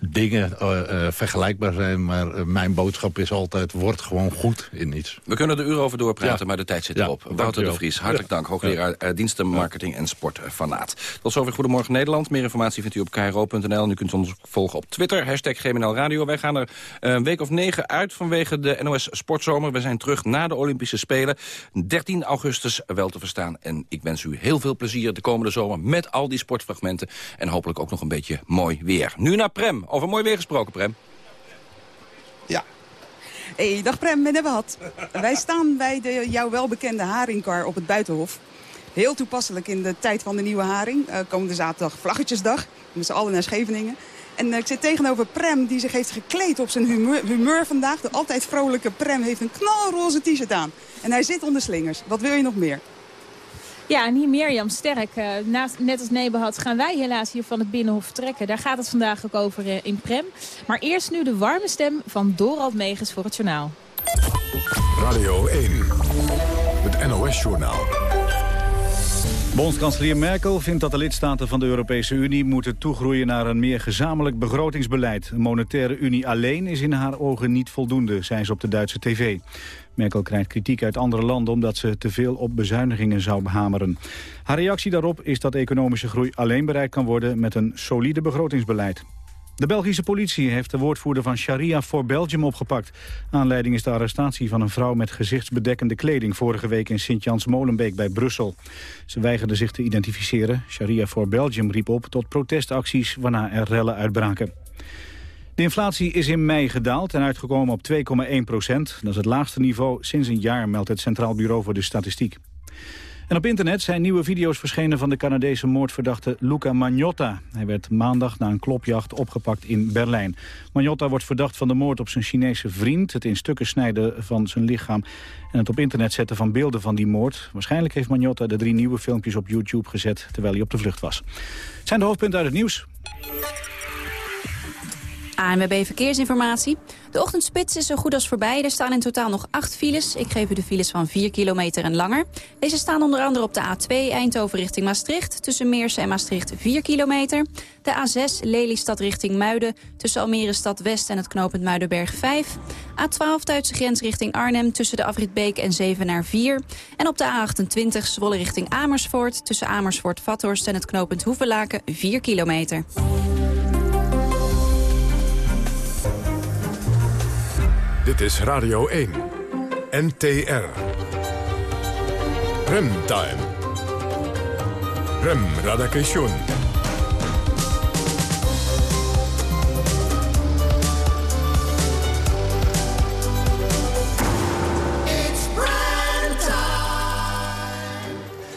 dingen eh, vergelijkbaar zijn. Maar eh, mijn boodschap is altijd, word gewoon goed in iets. We kunnen er uren over doorpraten, Ja. maar de tijd zit Ja, erop. Wouter de Vries, hartelijk Ja. dank. Hoogleraar diensten, marketing en sport van Naat. Tot zover Goedemorgen Nederland. Meer informatie vindt u op kro.nl. U kunt ons volgen op Twitter, hashtag GMNL Radio. Wij gaan er een week of negen uit vanwege de NOS Sportzomer. We zijn terug na de Olympische Spelen. 13 augustus wel te verstaan. En ik wens u heel veel plezier de komende zomer met al die sportfragmenten. En hopelijk ook nog een beetje mooi weer. Nu naar Prem. Over mooi weer gesproken, Prem. Hey, dag Prem, met Ebbehad. Wij staan bij de jou welbekende haringkar op het Buitenhof. Heel toepasselijk in de tijd van de nieuwe haring. Eh, komende zaterdag Vlaggetjesdag. Met z'n allen naar Scheveningen. En eh, ik zit tegenover Prem, die zich heeft gekleed op zijn humeur, humeur vandaag. De altijd vrolijke Prem heeft een knalroze t-shirt aan. En hij zit onder slingers. Wat wil je nog meer? Ja, en hier Mirjam Sterk. eh, naast, net als Nebenhad gaan wij helaas hier van het Binnenhof vertrekken. Daar gaat het vandaag ook over eh, in Prem. Maar eerst nu de warme stem van Dorald Megens voor het journaal. Radio 1, het NOS-journaal. Bondskanselier Merkel vindt dat de lidstaten van de Europese Unie moeten toegroeien naar een meer gezamenlijk begrotingsbeleid. Een monetaire unie alleen is in haar ogen niet voldoende, zei ze op de Duitse tv. Merkel krijgt kritiek uit andere landen omdat ze te veel op bezuinigingen zou behameren. Haar reactie daarop is dat economische groei alleen bereikt kan worden met een solide begrotingsbeleid. De Belgische politie heeft de woordvoerder van Sharia voor Belgium opgepakt. Aanleiding is de arrestatie van een vrouw met gezichtsbedekkende kleding... vorige week in Sint-Jans-Molenbeek bij Brussel. Ze weigerde zich te identificeren. Sharia voor Belgium riep op tot protestacties waarna er rellen uitbraken. De inflatie is in mei gedaald en uitgekomen op 2,1 procent. Dat is het laagste niveau sinds een jaar, meldt het Centraal Bureau voor de Statistiek. En op internet zijn nieuwe video's verschenen van de Canadese moordverdachte Luca Magnotta. Hij werd maandag na een klopjacht opgepakt in Berlijn. Magnotta wordt verdacht van de moord op zijn Chinese vriend... het in stukken snijden van zijn lichaam en het op internet zetten van beelden van die moord. Waarschijnlijk heeft Magnotta de drie nieuwe filmpjes op YouTube gezet... terwijl hij op de vlucht was. Het zijn de hoofdpunten uit het nieuws. ANWB Verkeersinformatie. De ochtendspits is zo goed als voorbij. Er staan in totaal nog acht files. Ik geef u de files van 4 kilometer en langer. Deze staan onder andere op de A2 Eindhoven richting Maastricht. Tussen Meersen en Maastricht 4 kilometer. De A6 Lelystad richting Muiden. Tussen Almere Stad West en het knooppunt Muidenberg 5. A12 Duitse grens richting Arnhem. Tussen de Afrit Beek en Zevenaar 4. En op de A28 Zwolle richting Amersfoort. Tussen Amersfoort Vathorst en het knooppunt Hoevelaken 4 kilometer. Dit is Radio 1. NTR. Remtime. Rem Radakation.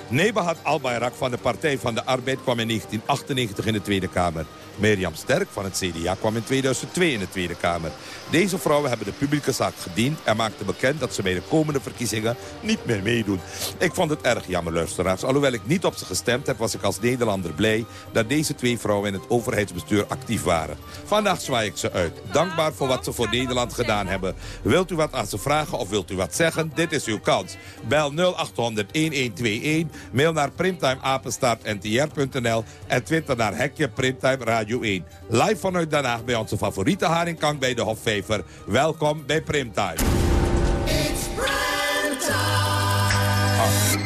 Nebahat Albayrak van de Partij van de Arbeid kwam in 1998 in de Tweede Kamer. Mirjam Sterk van het CDA kwam in 2002 in de Tweede Kamer. Deze vrouwen hebben de publieke zaak gediend... en maakten bekend dat ze bij de komende verkiezingen niet meer meedoen. Ik vond het erg jammer, luisteraars. Alhoewel ik niet op ze gestemd heb, was ik als Nederlander blij... dat deze twee vrouwen in het overheidsbestuur actief waren. Vandaag zwaai ik ze uit. Dankbaar voor wat ze voor Nederland gedaan hebben. Wilt u wat aan ze vragen of wilt u wat zeggen? Dit is uw kans. Bel 0800-1121, mail naar primtimeapenstaartntr.nl... en twitter naar hekje Primtime Radio 1. Live vanuit Den Haag bij onze favoriete haringkang bij de Hofvijver. Welkom bij Primtime. Ah.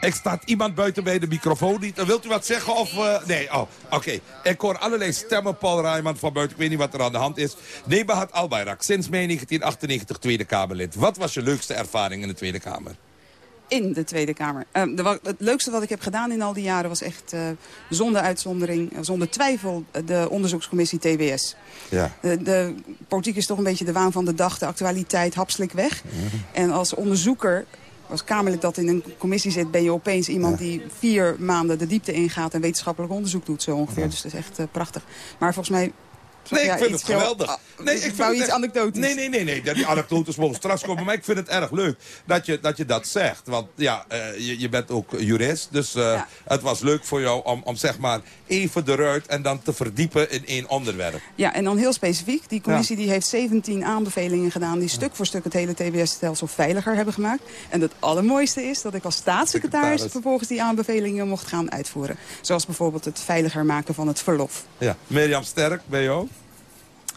Ik staat iemand buiten bij de microfoon niet. Wilt u wat zeggen of... eh, nee, oh, oké. Ik hoor allerlei stemmen, Paul Rijman van buiten. Ik weet niet wat er aan de hand is. Nebahat Albayrak, sinds mei 1998 Tweede Kamerlid. Wat was je leukste ervaring in de Tweede Kamer? In de Tweede Kamer. Ehm, de, het leukste wat ik heb gedaan in al die jaren was echt eh, zonder uitzondering, eh, zonder twijfel, eh, de onderzoekscommissie TBS. Ja. De, de politiek is toch een beetje de waan van de dag, de actualiteit, hapselijk weg. En als onderzoeker, als Kamerlid dat in een commissie zit... ben je opeens iemand die vier maanden de diepte ingaat... en wetenschappelijk onderzoek doet, zo ongeveer. Dus dat is echt prachtig. Maar volgens mij... Nee, ja, ik vind het geweldig. Nee, ik wou iets anekdotisch. Nee, nee, nee, nee. Die anekdotes mogen straks komen. Maar ik vind het erg leuk dat je dat, je dat zegt. Want ja, eh, je, je bent ook jurist. Dus eh, het was leuk voor jou om, om zeg maar even eruit en dan te verdiepen in één onderwerp. Ja, en dan heel specifiek. Die commissie die heeft 17 aanbevelingen gedaan... die stuk voor stuk het hele TBS-stelsel veiliger hebben gemaakt. En het allermooiste is dat ik als staatssecretaris... Secretaris. vervolgens die aanbevelingen mocht gaan uitvoeren. Zoals bijvoorbeeld het veiliger maken van het verlof. Ja. Mirjam Sterk, bij jou?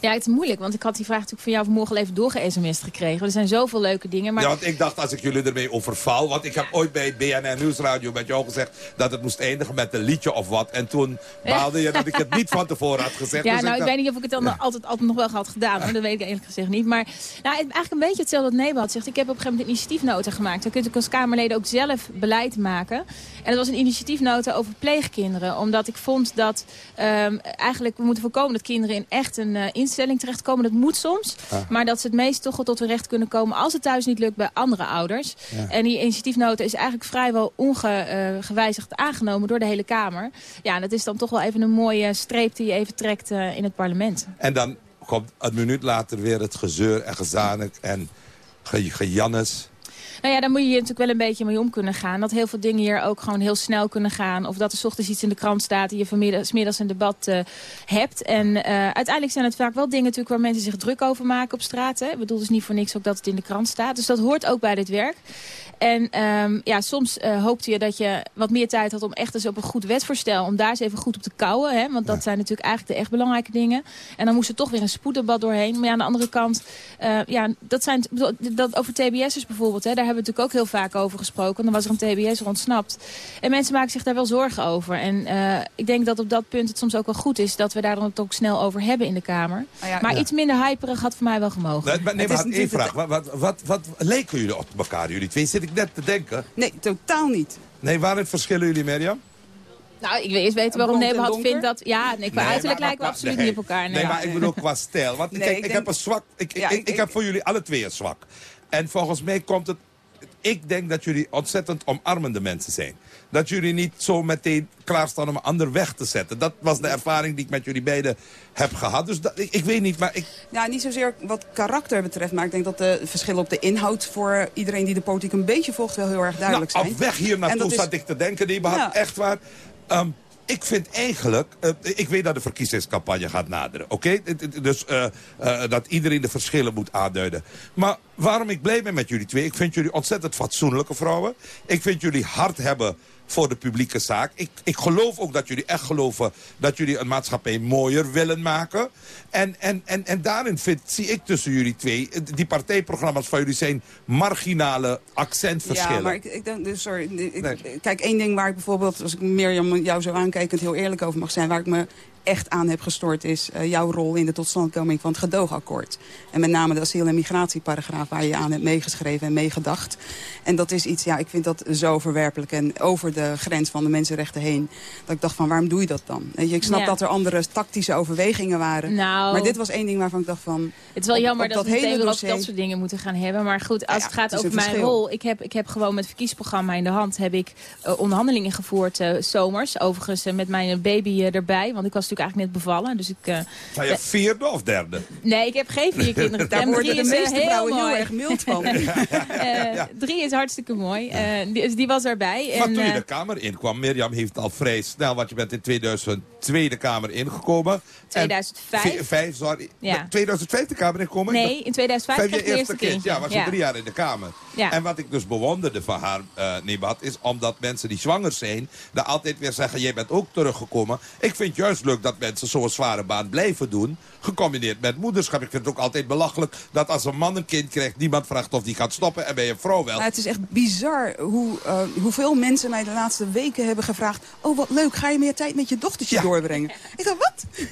Ja, het is moeilijk, want ik had die vraag natuurlijk van jou vanmorgen even doorge-sms'd gekregen. Er zijn zoveel leuke dingen, maar... Ja, want ik dacht als ik jullie ermee overval... want ik heb ooit bij BNN Nieuwsradio met jou gezegd... dat het moest eindigen met een liedje of wat. En toen baalde je dat ik het niet van tevoren had gezegd. Ja, Dus nou, ik dacht- weet niet of ik het dan altijd, altijd nog wel had gedaan. Maar dat weet ik eerlijk gezegd niet. Maar nou, eigenlijk een beetje hetzelfde wat had zegt. Ik heb op een gegeven moment een initiatiefnota gemaakt. Dan kunt u als Kamerleden ook zelf beleid maken. En dat was een initiatiefnota over pleegkinderen. Omdat ik vond dat ehm, eigenlijk we moeten voorkomen dat kinderen in echt een eh, instelling terechtkomen. Dat moet soms. Ah. Maar dat ze het meest toch wel tot hun recht kunnen komen als het thuis niet lukt bij andere ouders. Ja. En die initiatiefnota is eigenlijk vrijwel ongewijzigd aangenomen door de hele Kamer. Ja, en dat is dan toch wel even een mooie streep die je even trekt eh, in het parlement. En dan komt een minuut later weer het gezeur en gezanik en ge gejannes. Nou ja, daar moet je natuurlijk wel een beetje mee om kunnen gaan. Dat heel veel dingen hier ook gewoon heel snel kunnen gaan. Of dat er 's ochtends iets in de krant staat... die je vanmiddag 's middags een debat eh, hebt. En eh, uiteindelijk zijn het vaak wel dingen natuurlijk... waar mensen zich druk over maken op straat. Hè. Ik bedoel, dus niet voor niks ook dat het in de krant staat. Dus dat hoort ook bij dit werk. En ehm, ja, soms eh, hoopte je dat je wat meer tijd had om echt eens op een goed wetsvoorstel... om daar eens even goed op te kouwen. Hè, want dat zijn natuurlijk eigenlijk de echt belangrijke dingen. En dan moest er toch weer een spoeddebat doorheen. Maar ja, aan de andere kant, ja, dat zijn, dat over TBS'ers bijvoorbeeld... Hè, daar hebben we natuurlijk ook heel vaak over gesproken. Dan was er een TBS ontsnapt. En mensen maken zich daar wel zorgen over. En eh, ik denk dat op dat punt het soms ook wel goed is... dat we daar dan het ook snel over hebben in de Kamer. maar Ja. iets minder hyperig had voor mij wel gemogen. Nee, maar, nee, Het maar is één vraag. Wat, wat, wat, wat lijken jullie op elkaar, jullie twee? Zit ik net te denken? Nee, totaal niet. Nee, waarin verschillen jullie, Mirjam? Nou, ik wil eerst weten waarom Neberhard vindt dat... Ja, nee, qua Nee, uiterlijk maar- lijken we maar- absoluut nee. niet op elkaar. Nee, maar ik bedoel qua stijl. Want Nee, kijk, ik ik, denk- heb een zwak... Ik, ik, ik, ik heb voor jullie alle twee een zwak. En volgens mij komt het... Ik denk dat jullie ontzettend omarmende mensen zijn. Dat jullie niet zo meteen klaarstaan om een ander weg te zetten. Dat was de ervaring die ik met jullie beiden heb gehad. Dus dat, ik, ik weet niet, maar ik... Ja, niet zozeer wat karakter betreft, maar ik denk dat de verschillen op de inhoud voor iedereen die de politiek een beetje volgt wel heel erg duidelijk nou, zijn. Op weg hier naartoe is- zat ik te denken, die had Ja. echt waar. Ehm, ik vind eigenlijk, eh, ik weet dat de verkiezingscampagne gaat naderen, oké? Dus eh, eh, dat iedereen de verschillen moet aanduiden. Maar waarom ik blij ben met jullie twee, ik vind jullie ontzettend fatsoenlijke vrouwen. Ik vind jullie hard hebben voor de publieke zaak. Ik, ik geloof ook dat jullie echt geloven dat jullie een maatschappij mooier willen maken. En, en, en, en daarin vind, zie ik tussen jullie twee, eh, die partijprogramma's van jullie zijn marginale accentverschillen. Ja, maar ik, ik denk, dus sorry. ik- Kijk, één ding waar ik bijvoorbeeld, als ik Mirjam jou zo aankijkend heel eerlijk over mag zijn, waar ik me echt aan heb gestoord is eh, jouw rol in de totstandkoming van het gedoogakkoord. En met name de asiel- en migratieparagraaf waar je aan hebt meegeschreven en meegedacht. En dat is iets, ja, ik vind dat zo verwerpelijk en over de grens van de mensenrechten heen. Dat ik dacht van, waarom doe je dat dan? Weet je, ik snap Ja. dat er andere tactische overwegingen waren. Nou. maar dit was één ding waarvan ik dacht van... Het is wel op- jammer op dat, we hele dossier- dat soort dingen moeten gaan hebben. Maar goed, als ja, het gaat het over mijn verschil. rol... Ik heb, ik heb gewoon met verkiesprogramma in de hand... heb ik eh, onderhandelingen gevoerd eh, zomers. Overigens met mijn baby erbij. Want ik was natuurlijk eigenlijk net bevallen. Dus ik, eh, Zijn je vierde of derde? Nee, ik heb geen vier kinderen. Daar En worden drie de is, eh, meeste vrouwen heel erg mild van. Eh, Drie is hartstikke mooi. Eh, die, die was erbij. Maar En, toen je de Kamer inkwam, Mirjam heeft al vrij snel, want je bent in 2002 de Kamer ingekomen. En 2005. vi- vijf, sorry. Ja. 2005 de Kamer ingekomen? Ik Nee, in 2005 Vijf kreeg je ik eerste kind. kindje. Ja, was je Ja. drie jaar in de Kamer. Ja. En wat ik dus bewonderde van haar, eh Nebat, is omdat mensen die zwanger zijn, daar altijd weer zeggen, jij bent ook teruggekomen. Ik vind juist leuk dat mensen zo'n zware baan blijven doen, gecombineerd met moederschap. Ik vind het ook altijd belachelijk dat als een man een kind krijgt, niemand vraagt of die gaat stoppen en bij een vrouw wel. Maar het is echt bizar hoe, eh, hoeveel mensen mij de laatste weken hebben gevraagd... oh, wat leuk, ga je meer tijd met je dochtertje doorbrengen? Ik dacht, wat?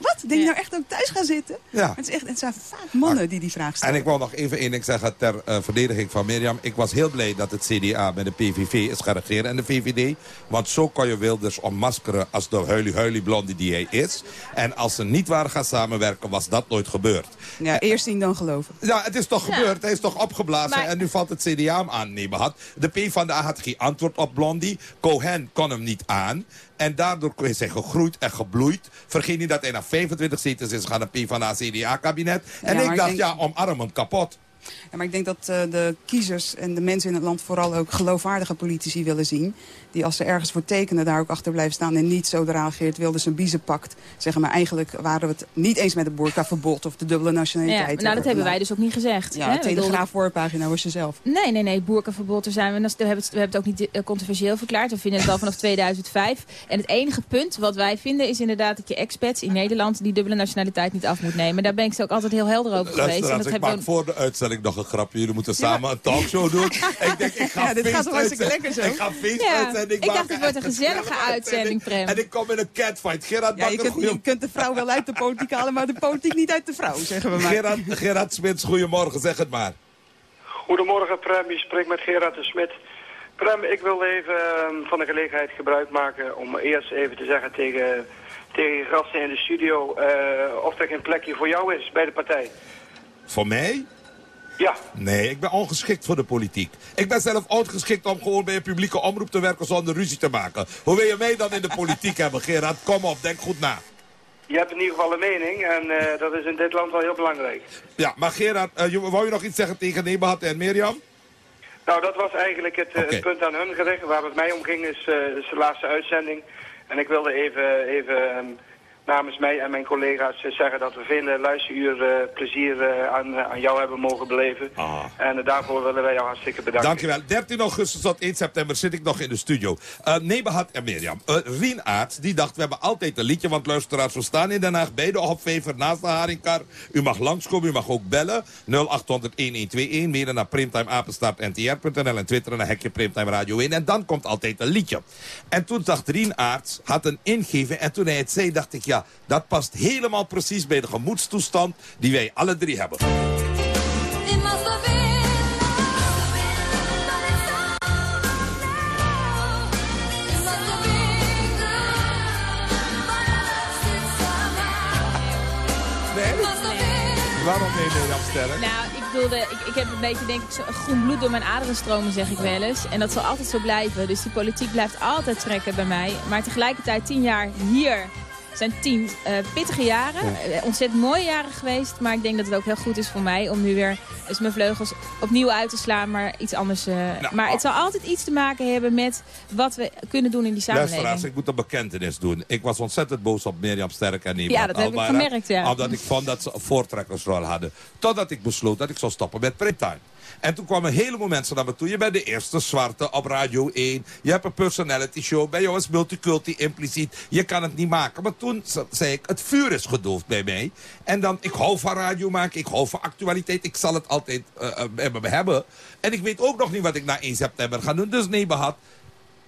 Wat? Denk je nou echt ook thuis gaan zitten? Ja. Het, is echt, het zijn vaak mannen die die vraag stellen. En ik wil nog even één ding zeggen ter eh, verdediging van Mirjam. Ik was heel blij dat het CDA met de PVV is gaan regeren en de VVD. Want zo kan je Wilders ommaskeren als de huilie-huilie blondie die hij is. En als ze niet waren gaan samenwerken, was dat nooit gebeurd. Ja, eerst zien dan geloven. Ja, het is toch Ja. gebeurd. Hij is toch opgeblazen. Maar- En nu valt het CDA hem aannemen had. De PvdA had geen antwoord op Blondie. Cohen kon hem niet aan. En daardoor is hij gegroeid en gebloeid. Vergeet niet dat hij naar 25 zetels is gegaan. Een PvdA-CDA-kabinet. En Ja, ik dacht, ik ja, omarm hem kapot. Ja, maar ik denk dat eh, de kiezers en de mensen in het land vooral ook geloofwaardige politici willen zien. Die als ze ergens voor tekenen daar ook achter blijven staan. En niet zodra Geert Wilders een biezen pakt. Zeggen maar eigenlijk waren we het niet eens met het boerkaverbod of de dubbele Ja, nationaliteit. nou, dat hebben wij dus ook niet gezegd. Ja, hè? Telegraaf voorpagina was je zelf. Nee, nee, nee, boerkaverbod, daar zijn we, we, hebben het, we hebben het ook niet eh, controversieel verklaard. We vinden het al vanaf 2005. En het enige punt wat wij vinden is inderdaad dat je expats in Nederland die dubbele nationaliteit niet af moet nemen. Daar ben ik ze ook altijd heel helder over geweest. En dat ik hebben maak we- voor de uitzending nog een grapje. Jullie moeten samen een talkshow doen. ik denk, ik ga Ja, dit gaat hartstikke lekker zo? Ik ga feest Ja, ik dacht het wordt een gezellige uitzending, Prem. En ik kom in een catfight. Gerard Ja, je, Bakker, kunt, je kunt de vrouw wel uit de politiek halen, maar de politiek niet uit de vrouw, zeggen we maar. Gerard, Gerard Smits, goedemorgen. Zeg het maar. Goedemorgen Prem, je spreekt met Gerard de Smit. Prem, ik wil even ehm, van de gelegenheid gebruik maken om eerst even te zeggen tegen, tegen je gasten in de studio eh, of er geen plekje voor jou is bij de partij. Voor mij? Ja. Nee, ik ben ongeschikt voor de politiek. Ik ben zelf ongeschikt om gewoon bij een publieke omroep te werken zonder ruzie te maken. Hoe wil je mij dan in de politiek hebben, Gerard? Kom op, denk goed na. Je hebt in ieder geval een mening en eh, dat is in dit land wel heel belangrijk. Ja, maar Gerard, eh, wou je nog iets zeggen tegen Nebahat en Mirjam? Nou, dat was eigenlijk het, eh, het punt aan hun gericht. Waar het mij om ging is, is de laatste uitzending. En ik wilde even, even ehm, namens mij en mijn collega's eh, zeggen dat we veel eh, luisteruur eh, plezier eh, aan, aan jou hebben mogen beleven. En eh, daarvoor willen wij jou hartstikke bedanken. Dankjewel. 13 augustus tot 1 september zit ik nog in de studio. Uh, Nebahat en Mirjam. Uh, Rien Aerts, die dacht, we hebben altijd een liedje. Want luisteraars, we staan in Den Haag bij de opvever naast de Haringkar. U mag langskomen, u mag ook bellen. 0800-1121, mede naar primtimeapenstaartntr.nl en Twitter naar Hekje Primtime Radio 1. En dan komt altijd een liedje. En toen dacht Rien Aerts, had een ingeving. En toen hij het zei, dacht ik, ja, dat past helemaal precies bij de gemoedstoestand die wij alle drie hebben. Waarom nee, Mirjam Sterk? Nou, ik bedoelde, ik, ik heb een beetje denk ik zo groen bloed door mijn aderen stromen, zeg ik wel eens. En dat zal altijd zo blijven. Dus die politiek blijft altijd trekken bij mij. Maar tegelijkertijd tien jaar hier zijn tien eh, pittige jaren. Eh, ontzettend mooie jaren geweest. Maar ik denk dat het ook heel goed is voor mij om nu weer eens mijn vleugels opnieuw uit te slaan. Maar iets anders. eh, maar het zal altijd iets te maken hebben met wat we kunnen doen in die Luisteraars, samenleving. ik moet een bekentenis doen. Ik was ontzettend boos op Mirjam Sterk en Niemand Ja, dat heb ik gemerkt, ja. Omdat ik vond dat ze een voortrekkersrol hadden. Totdat ik besloot dat ik zou stoppen met Primetime. En toen kwamen een heleboel mensen naar me toe. Je bent de eerste zwarte op Radio 1. Je hebt een personality show. Bij jou is multiculti impliciet. Je kan het niet maken. Maar toen ze- zei ik, het vuur is gedoofd bij mij. En dan, ik hou van radio maken. Ik hou van actualiteit. Ik zal het altijd eh, eh, hebben. En ik weet ook nog niet wat ik na 1 september ga doen. Dus nee, behad.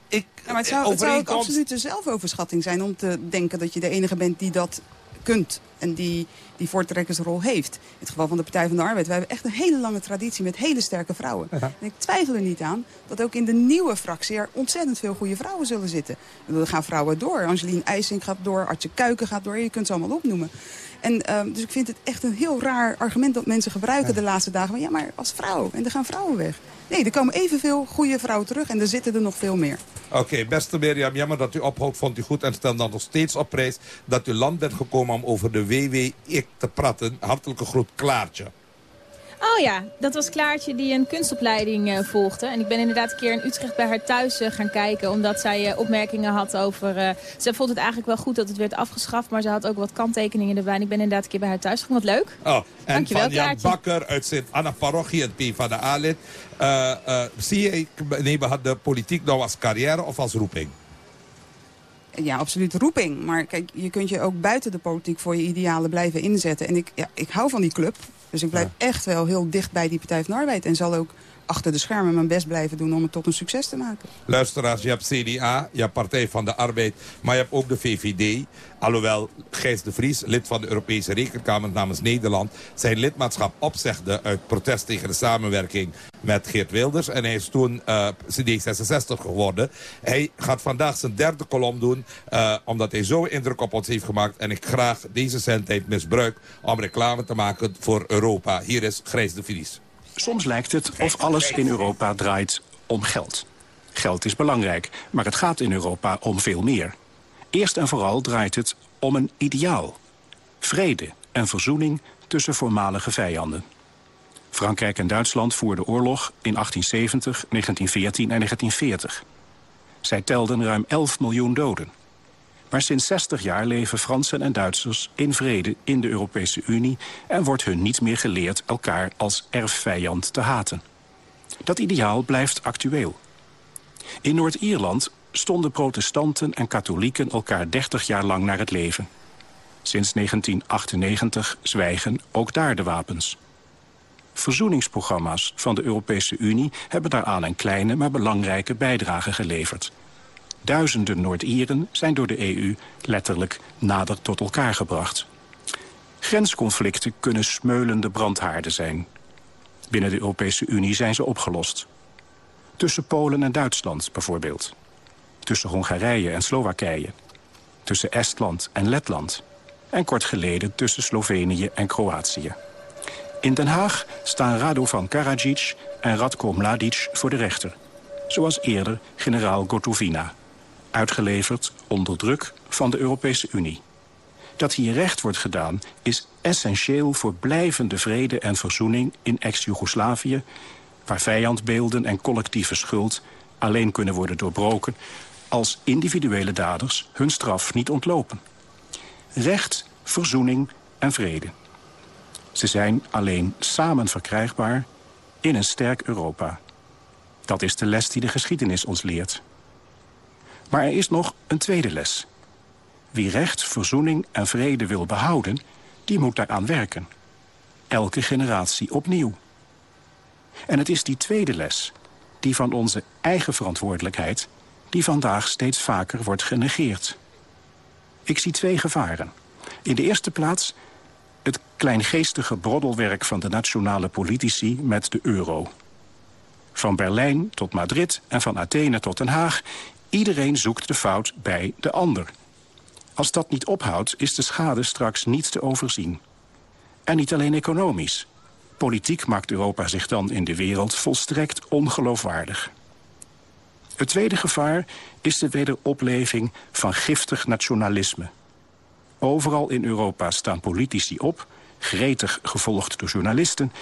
Ik, Ja, maar het zou, het zou een zelfoverschatting zijn om te denken dat je de enige bent die dat kunt. En die die voortrekkersrol heeft. In het geval van de Partij van de Arbeid. Wij hebben echt een hele lange traditie met hele sterke vrouwen. En ik twijfel er niet aan dat ook in de nieuwe fractie er ontzettend veel goede vrouwen zullen zitten. Er gaan vrouwen door. Angelien IJsink gaat door. Artje Kuiken gaat door. Je kunt ze allemaal opnoemen. En, ehm, dus ik vind het echt een heel raar argument dat mensen gebruiken de laatste dagen. Maar ja, maar als vrouw. En er gaan vrouwen weg. Nee, er komen evenveel goede vrouwen terug. En er zitten er nog veel meer. Oké, beste Mirjam, jammer dat u ophoudt, vond u goed. En stel dan nog steeds op prijs dat u land bent gekomen om over de WW-ik te praten. Hartelijke groet, Klaartje. Oh ja, dat was Klaartje die een kunstopleiding eh, volgde. En ik ben inderdaad een keer in Utrecht bij haar thuis eh, gaan kijken. Omdat zij eh, opmerkingen had over... ze vond het eigenlijk wel goed dat het werd afgeschaft. Maar ze had ook wat kanttekeningen erbij. En ik ben inderdaad een keer bij haar thuis gegaan. Wat leuk. Oh, en Dankjewel, van Jan Klaartje. Bakker uit Sint-Anna-parochie, het P van de A-lid. Zie je, nee, we hadden de politiek nou als carrière of als roeping? Ja, absoluut roeping. Maar kijk, je kunt je ook buiten de politiek voor je idealen blijven inzetten. En ik, ja, ik hou van die club. Dus ik blijf echt wel heel dicht bij die Partij van de Arbeid. En zal ook achter de schermen mijn best blijven doen om het tot een succes te maken. Luisteraars, je hebt CDA, je hebt Partij van de Arbeid, maar je hebt ook de VVD. Alhoewel Gijs de Vries, lid van de Europese Rekenkamer namens Nederland... zijn lidmaatschap opzegde uit protest tegen de samenwerking met Geert Wilders. En hij is toen uh, CD66 geworden. Hij gaat vandaag zijn derde kolom doen, uh, omdat hij zo indruk op ons heeft gemaakt. En ik graag deze zendtijd misbruik om reclame te maken voor Europa. Hier is Gijs de Vries. Soms lijkt het of alles in Europa draait om geld. Geld is belangrijk, maar het gaat in Europa om veel meer. Eerst en vooral draait het om een ideaal. Vrede en verzoening tussen voormalige vijanden. Frankrijk en Duitsland voerden oorlog in 1870, 1914 en 1940. Zij telden ruim 11 miljoen doden. Maar sinds 60 jaar leven Fransen en Duitsers in vrede in de Europese Unie... en wordt hun niet meer geleerd elkaar als erfvijand te haten. Dat ideaal blijft actueel. In Noord-Ierland stonden protestanten en katholieken elkaar 30 jaar lang naar het leven. Sinds 1998 zwijgen ook daar de wapens. Verzoeningsprogramma's van de Europese Unie hebben daaraan een kleine maar belangrijke bijdrage geleverd. Duizenden Noord-Ieren zijn door de EU letterlijk nader tot elkaar gebracht. Grensconflicten kunnen smeulende brandhaarden zijn. Binnen de Europese Unie zijn ze opgelost. Tussen Polen en Duitsland bijvoorbeeld. Tussen Hongarije en Slowakije. Tussen Estland en Letland. En kort geleden tussen Slovenië en Kroatië. In Den Haag staan Radovan Karadzic en Radko Mladic voor de rechter. Zoals eerder generaal Gotovina. Uitgeleverd onder druk van de Europese Unie. Dat hier recht wordt gedaan is essentieel voor blijvende vrede en verzoening in ex-Jugoslavië... waar vijandbeelden en collectieve schuld alleen kunnen worden doorbroken... als individuele daders hun straf niet ontlopen. Recht, verzoening en vrede. Ze zijn alleen samen verkrijgbaar in een sterk Europa. Dat is de les die de geschiedenis ons leert. Maar er is nog een tweede les. Wie recht, verzoening en vrede wil behouden, die moet daaraan werken. Elke generatie opnieuw. En het is die tweede les, die van onze eigen verantwoordelijkheid... die vandaag steeds vaker wordt genegeerd. Ik zie twee gevaren. In de eerste plaats het kleingeestige broddelwerk van de nationale politici met de euro. Van Berlijn tot Madrid en van Athene tot Den Haag... iedereen zoekt de fout bij de ander. Als dat niet ophoudt, is de schade straks niet te overzien. En niet alleen economisch. Politiek maakt Europa zich dan in de wereld volstrekt ongeloofwaardig. Het tweede gevaar is de wederopleving van giftig nationalisme... Overal in Europa staan politici op, gretig gevolgd door journalisten...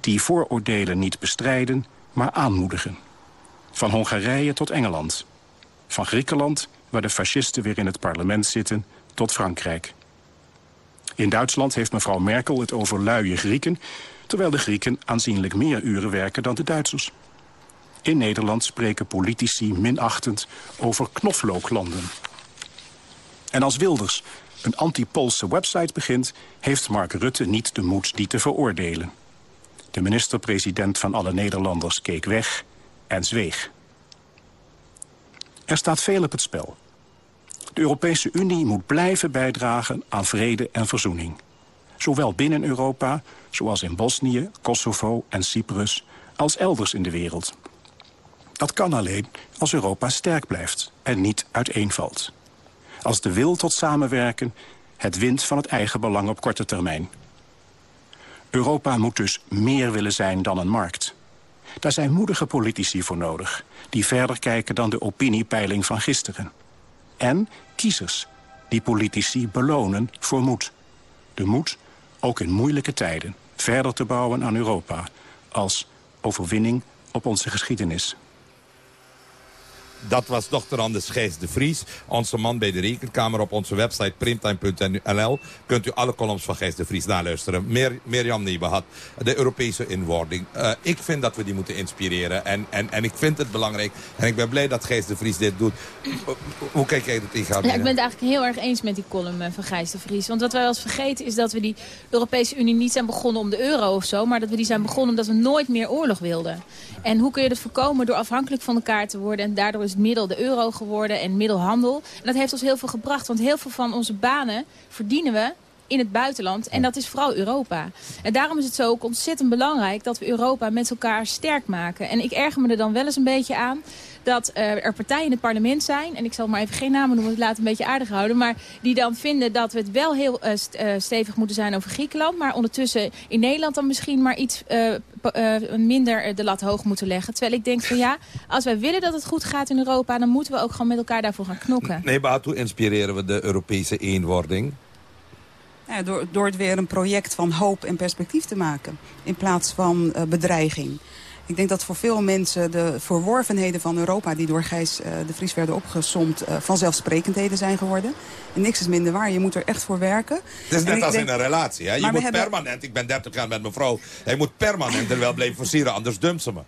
die vooroordelen niet bestrijden, maar aanmoedigen. Van Hongarije tot Engeland. Van Griekenland, waar de fascisten weer in het parlement zitten, tot Frankrijk. In Duitsland heeft mevrouw Merkel het over luie Grieken... terwijl de Grieken aanzienlijk meer uren werken dan de Duitsers. In Nederland spreken politici minachtend over knoflooklanden. En als Wilders een anti-Poolse website begint... heeft Mark Rutte niet de moed die te veroordelen. De minister-president van alle Nederlanders keek weg en zweeg. Er staat veel op het spel. De Europese Unie moet blijven bijdragen aan vrede en verzoening. Zowel binnen Europa, zoals in Bosnië, Kosovo en Cyprus... als elders in de wereld. Dat kan alleen als Europa sterk blijft en niet uiteenvalt als de wil tot samenwerken het wint van het eigen belang op korte termijn. Europa moet dus meer willen zijn dan een markt. Daar zijn moedige politici voor nodig... die verder kijken dan de opiniepeiling van gisteren. En kiezers die politici belonen voor moed. De moed, ook in moeilijke tijden, verder te bouwen aan Europa... als overwinning op onze geschiedenis. Dat was dochter Anders Gijs de Vries. Onze man bij de rekenkamer op onze website primtime.nl. Kunt u alle columns van Gijs de Vries naluisteren. Mer Mirjam Nebehat, de Europese inwording. Eh, ik vind dat we die moeten inspireren. En, en, en ik vind het belangrijk. En ik ben blij dat Gijs de Vries dit doet. Hoe kijk jij er tegenaan? Ja, ik ben het eigenlijk heel erg eens met die column eh, van Gijs de Vries. Want wat wij wel eens vergeten is dat we die Europese Unie niet zijn begonnen om de euro of zo. Maar dat we die zijn begonnen omdat we nooit meer oorlog wilden. En hoe kun je dat voorkomen? Door afhankelijk van elkaar te worden. En daardoor is het middel de euro geworden en middelhandel. En dat heeft ons heel veel gebracht. Want heel veel van onze banen verdienen we in het buitenland. En dat is vooral Europa. En daarom is het zo ook ontzettend belangrijk dat we Europa met elkaar sterk maken. En ik erger me er dan wel eens een beetje aan dat eh, er partijen in het parlement zijn... en ik zal maar even geen namen noemen, het laat een beetje aardig houden... maar die dan vinden dat we het wel heel eh, st- eh, stevig moeten zijn over Griekenland... maar ondertussen in Nederland dan misschien maar iets eh, eh, minder de lat hoog moeten leggen. Terwijl ik denk van ja, als wij willen dat het goed gaat in Europa... dan moeten we ook gewoon met elkaar daarvoor gaan knokken. Nee, maar hoe inspireren we de Europese eenwording? Ja, door, door het weer een project van hoop en perspectief te maken. In plaats van eh, bedreiging. Ik denk dat voor veel mensen de verworvenheden van Europa... die door Gijs eh, de Vries werden opgesomd... eh, vanzelfsprekendheden zijn geworden. En niks is minder waar. Je moet er echt voor werken. Het is net als denk- in een relatie. Hè? Je Maar moet hebben- permanent, ik ben 30 jaar met mijn vrouw... hij moet permanent er wel blijven versieren, anders dumpt ze me.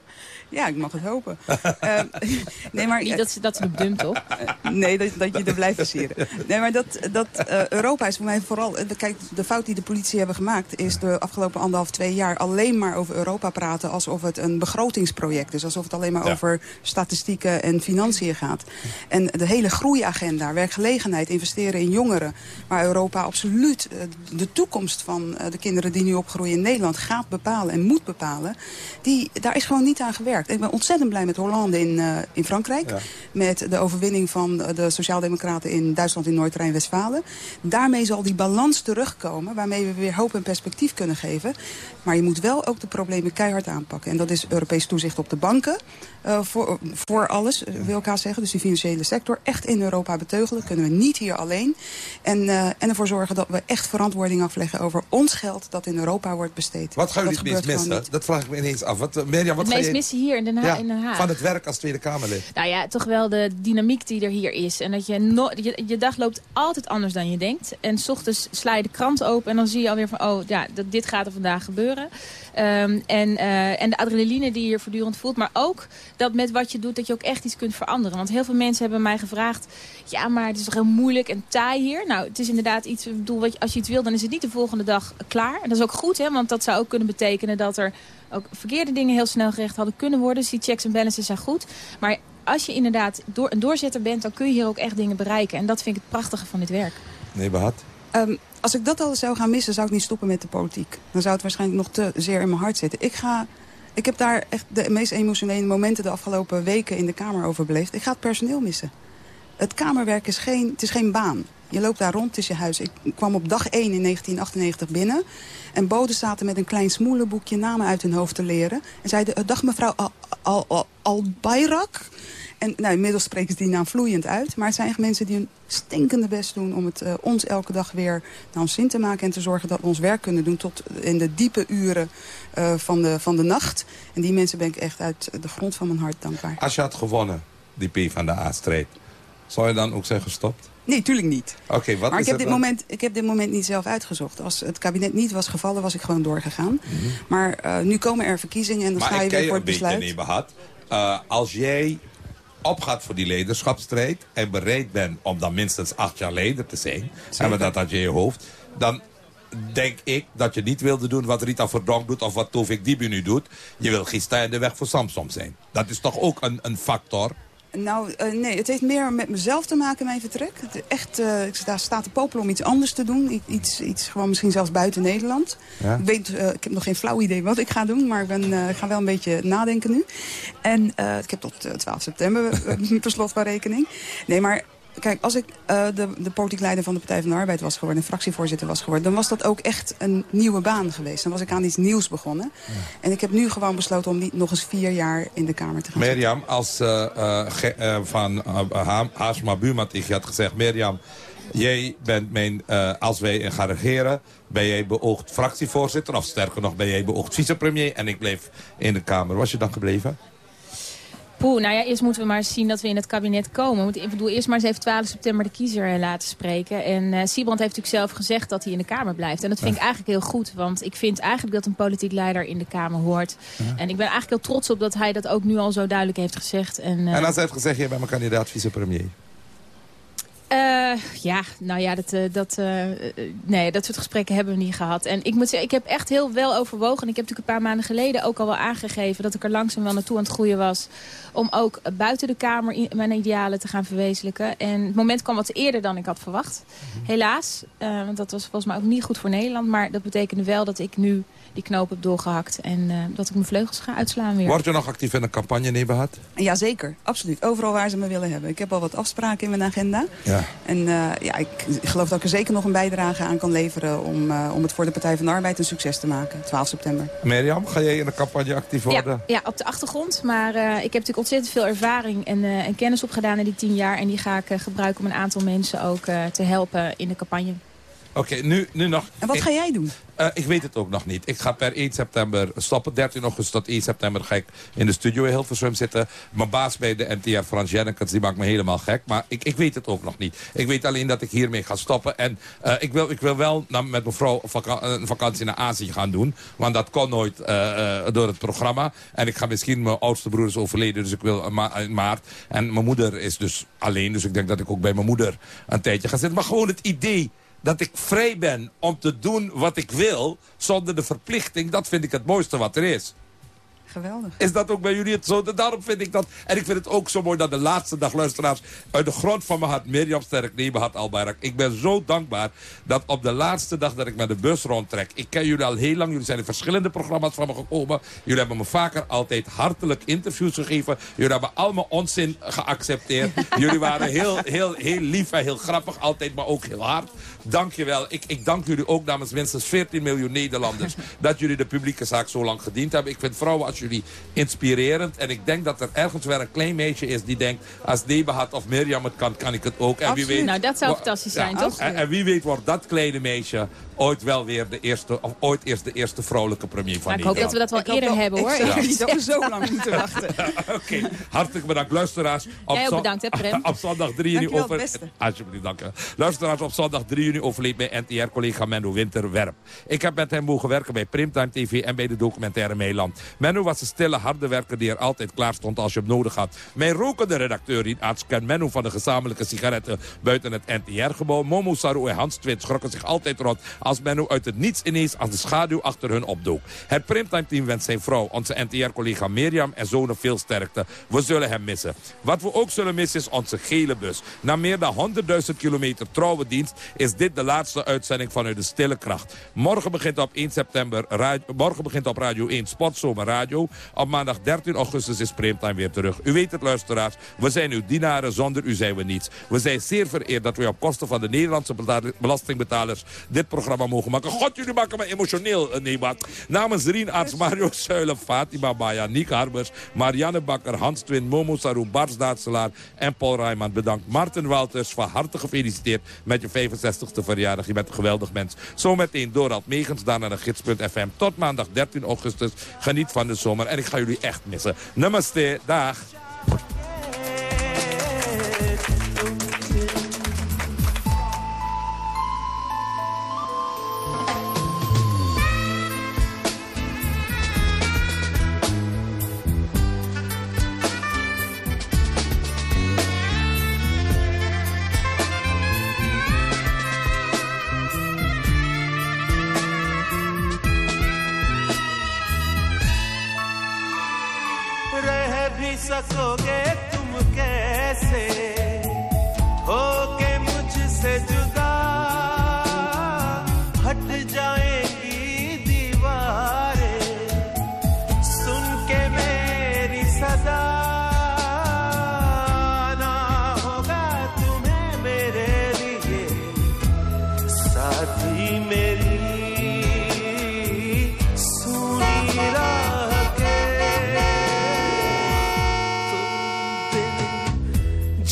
Ja, ik mag het hopen. Eh, nee, maar, Niet dat ze, dat ze dumpt, toch? Nee, dat, dat je er blijft versieren. Nee, maar dat, dat eh, Europa is voor mij vooral... eh, de- Kijk, de fout die de politie hebben gemaakt... is de afgelopen anderhalf, twee jaar alleen maar over Europa praten... alsof het een begrotingsproject is. Alsof het alleen maar Ja. over statistieken en financiën gaat. En de hele groeiagenda, werkgelegenheid, investeren in jongeren... waar Europa absoluut eh, de toekomst van eh, de kinderen die nu opgroeien in Nederland... gaat bepalen en moet bepalen... Die, daar is gewoon niet aan gewerkt. Ik ben ontzettend blij met Hollande in, eh, in Frankrijk. Met de overwinning van de Sociaaldemocraten in Duitsland in Noord-Rijn-Westfalen. Daarmee zal die balans terugkomen. Waarmee we weer hoop en perspectief kunnen geven. Maar je moet wel ook de problemen keihard aanpakken. En dat is Europees toezicht op de banken. eh, voor, voor alles, eh, wil ik haast zeggen. Dus die financiële sector echt in Europa beteugelen. Kunnen we niet hier alleen. En, eh, en ervoor zorgen dat we echt verantwoording afleggen over ons geld dat in Europa wordt besteed. Wat gaan jullie het meest missen? Dat vraag ik me ineens af. Wat, Mirjam, wat Het ga meest je... missen hier in Den, Ha- Ja, in Den Haag. van het werk als Tweede Kamerlid. Nou ja, toch wel de dynamiek die er hier is. En dat je, no je, je dag loopt altijd anders dan je denkt. En s ochtends sla je de krant open en dan zie je alweer van... oh, ja, dat, dit gaat er vandaag gebeuren. Ehm, en, eh, en de adrenaline die je voortdurend voelt. Maar ook dat met wat je doet, dat je ook echt iets kunt veranderen. Want heel veel mensen hebben mij gevraagd... ja, maar het is toch heel moeilijk en taai hier? Nou, het is inderdaad iets... Ik bedoel, als je iets wil, dan is het niet de volgende dag klaar. En dat is ook goed, hè, want dat zou ook kunnen betekenen... dat er ook verkeerde dingen heel snel gerecht hadden kunnen worden. Dus die checks en balances zijn goed. Maar als je inderdaad door, een doorzetter bent... dan kun je hier ook echt dingen bereiken. En dat vind ik het prachtige van dit werk. Nee, Behat. Ehm, als ik dat al zou gaan missen, zou ik niet stoppen met de politiek. Dan zou het waarschijnlijk nog te zeer in mijn hart zitten. Ik, ga, ik heb daar echt de meest emotionele momenten de afgelopen weken in de Kamer over beleefd. Ik ga het personeel missen. Het Kamerwerk is geen, het is geen baan. Je loopt daar rond, je huis. Ik kwam op dag 1 in 1998 binnen. En boden zaten met een klein smoelenboekje namen uit hun hoofd te leren. En zeiden, "Eh, dag mevrouw Al, Al, Albayrak. En nou, inmiddels spreken ze die naam vloeiend uit. Maar het zijn echt mensen die hun stinkende best doen... om het eh, ons elke dag weer naar ons zin te maken... en te zorgen dat we ons werk kunnen doen tot in de diepe uren eh, van, de, van de nacht. En die mensen ben ik echt uit de grond van mijn hart dankbaar. Als je had gewonnen, die P van de A-strijd... zou je dan ook zijn gestopt? Nee, tuurlijk niet. Oké, wat maar is ik heb, dit dan? moment, ik heb dit moment niet zelf uitgezocht. Als het kabinet niet was gevallen, was ik gewoon doorgegaan. Mhm. Maar eh, nu komen er verkiezingen en dan Maar sta je ik ken weer je voor een het beetje, besluit. Nebehat. Uh, als jij opgaat voor die leiderschapsstrijd... en bereid bent om dan minstens acht jaar leider te zijn... hebben we dat uit je hoofd... dan denk ik dat je niet wilde doen wat Rita Verdonk doet... of wat Tovik Dibi nu doet. Je wil in de weg voor Samsom zijn. Dat is toch ook een, een factor... Nou, eh, nee, het heeft meer met mezelf te maken, mijn vertrek. Het, echt, eh, ik sta, sta te popelen om iets anders te doen. Iets, iets gewoon misschien zelfs buiten Nederland. Ja. Ik, weet, eh, ik heb nog geen flauw idee wat ik ga doen, maar ik, ben, ga wel een beetje nadenken nu. En ik heb tot eh, 12 september per slot van rekening. Nee, maar kijk, als ik eh, de, de politiek leider van de Partij van de Arbeid was geworden... en fractievoorzitter was geworden... dan was dat ook echt een nieuwe baan geweest. Dan was ik aan iets nieuws begonnen. En ik heb nu gewoon besloten om niet nog eens vier jaar in de Kamer te gaan zitten. Mirjam, als van uh, Ha- Haarsma Buma tegen je had gezegd... Mirjam, jij bent mijn, als wij gaan regeren... ben jij beoogd fractievoorzitter... of sterker nog, ben jij beoogd vicepremier... en ik bleef in de Kamer. Was je dan gebleven? Poeh, nou ja, eerst moeten we maar zien dat we in het kabinet komen. Ik bedoel, eerst maar eens even 12 september de kiezer eh, laten spreken. En eh Siebrand heeft natuurlijk zelf gezegd dat hij in de Kamer blijft. En dat vind ik eigenlijk heel goed, want ik vind eigenlijk dat een politiek leider in de Kamer hoort. En ik ben eigenlijk heel trots op dat hij dat ook nu al zo duidelijk heeft gezegd. En, eh, En als hij heeft gezegd, jij bent mijn kandidaat vicepremier. Eh, ja, nou ja, dat, eh, dat, eh, nee, dat soort gesprekken hebben we niet gehad. En ik moet zeggen, ik heb echt heel wel overwogen. Ik heb natuurlijk een paar maanden geleden ook al wel aangegeven... dat ik er langzaam wel naartoe aan het groeien was... om ook buiten de Kamer mijn idealen te gaan verwezenlijken. En het moment kwam wat eerder dan ik had verwacht. Helaas, eh, want dat was volgens mij ook niet goed voor Nederland. Maar dat betekende wel dat ik nu die knoop heb doorgehakt... en eh, dat ik mijn vleugels ga uitslaan weer. Word je nog actief in een campagne, Nebahat? Jazeker, absoluut. Overal waar ze me willen hebben. Ik heb al wat afspraken in mijn agenda. Ja. En eh, ja, ik geloof dat ik er zeker nog een bijdrage aan kan leveren... om, eh, om het voor de Partij van de Arbeid een succes te maken. 12 september. Mirjam, ga jij in de campagne actief worden? Ja, ja, op de achtergrond. Maar eh, ik heb natuurlijk ontzettend veel ervaring en, eh, en kennis opgedaan in die tien jaar. En die ga ik gebruiken om een aantal mensen ook eh, te helpen in de campagne. Oké, nu, nu nog... En wat ga jij doen? Eh, ik weet het ook nog niet. Ik ga per 1 september stoppen. 13 augustus tot 1 september ga ik in de studio in Hilversum zitten. Mijn baas bij de NTR, Frans Jennekens, die maakt me helemaal gek. Maar ik, ik weet het ook nog niet. Ik weet alleen dat ik hiermee ga stoppen. En eh, ik, wil, ik wil wel nou, met mijn vrouw vaka- een vakantie naar Azië gaan doen. Want dat kon nooit eh, door het programma. En ik ga misschien, mijn oudste broer is overleden, dus ik wil ma- in maart. En mijn moeder is dus alleen, dus ik denk dat ik ook bij mijn moeder een tijdje ga zitten. Maar gewoon het idee dat ik vrij ben om te doen wat ik wil... zonder de verplichting, dat vind ik het mooiste wat er is. Geweldig. Is dat ook bij jullie het zo? Daarom vind ik dat... En ik vind het ook zo mooi dat de laatste dag, luisteraars... uit de grond van mijn hart, Mirjam Sterk, Nebahat Albayrak. Ik ben zo dankbaar dat op de laatste dag dat ik met de bus rondtrek... Ik ken jullie al heel lang. Jullie zijn in verschillende programma's van me gekomen. Jullie hebben me vaker altijd hartelijk interviews gegeven. Jullie hebben allemaal onzin geaccepteerd. jullie waren heel, heel, heel lief en heel grappig altijd, maar ook heel hard. Dank je wel. Ik, ik dank jullie ook namens minstens 14 miljoen Nederlanders... dat jullie de publieke zaak zo lang gediend hebben. Ik vind vrouwen als jullie inspirerend. En ik denk dat er ergens weer een klein meisje is die denkt... als Nebahat of Mirjam het kan, kan ik het ook. En Absoluut. Nou, dat zou fantastisch zijn, toch? En, en wie weet wordt dat kleine meisje ooit wel weer de eerste... of ooit eerst de eerste vrolijke premier van Nou, ik hoop dat we dat wel Ik eerder wel- hebben, hoor. Ik zeg Ja. niet dat we zo lang moeten wachten. Oké, hartelijk bedankt. Luisteraars. Op Jij ook bedankt, hè, Prem? op zondag 3 juni over... Alsjeblieft, dank u. Luisteraars, op zondag 3 juni overleed mijn NTR-collega Menno Winterwerp. Ik heb met hem mogen werken bij Primtime TV en bij de documentaire Meeland. Menno was een stille, harde werker die er altijd klaar stond als je hem nodig had. Mijn rokende redacteur Rien Arts kent Menno van de gezamenlijke sigaretten buiten het NTR-gebouw. Momo Saru en Hans Twit schrokken zich altijd rond als Menno uit het niets ineens als de schaduw achter hun opdook. Het Primtime-team wenst zijn vrouw, onze NTR-collega Mirjam en zonen veel sterkte. We zullen hem missen. Wat we ook zullen missen is onze gele bus. Na meer dan 100.000 kilometer trouwe dienst is dit de laatste uitzending vanuit de stille kracht. Morgen begint op 1 september, ra- morgen begint op Radio 1 Sportzomer Radio. Op maandag 13 augustus is Primetime weer terug. U weet het luisteraars, we zijn uw dienaren, zonder u zijn we niets. We zijn zeer vereerd dat we op kosten van de Nederlandse beta- belastingbetalers dit programma mogen maken. God, jullie maken me emotioneel, eh, Nebat. Namens Rien Arts, Mario Zuilen, Fatima Baya, Niek Harbers, Marianne Bakker, Hans Twin, Momo Saru, Bars Daatselaar en Paul Rijman. Bedankt Martin Walters, van harte gefeliciteerd met je 65ste verjaardag. Je bent een geweldig mens. Zometeen Dorald Megens, daarna de gids.fm. Tot maandag 13 augustus. Geniet van de zomer en ik ga jullie echt missen. Namaste, dag. मेरी सुनी राह के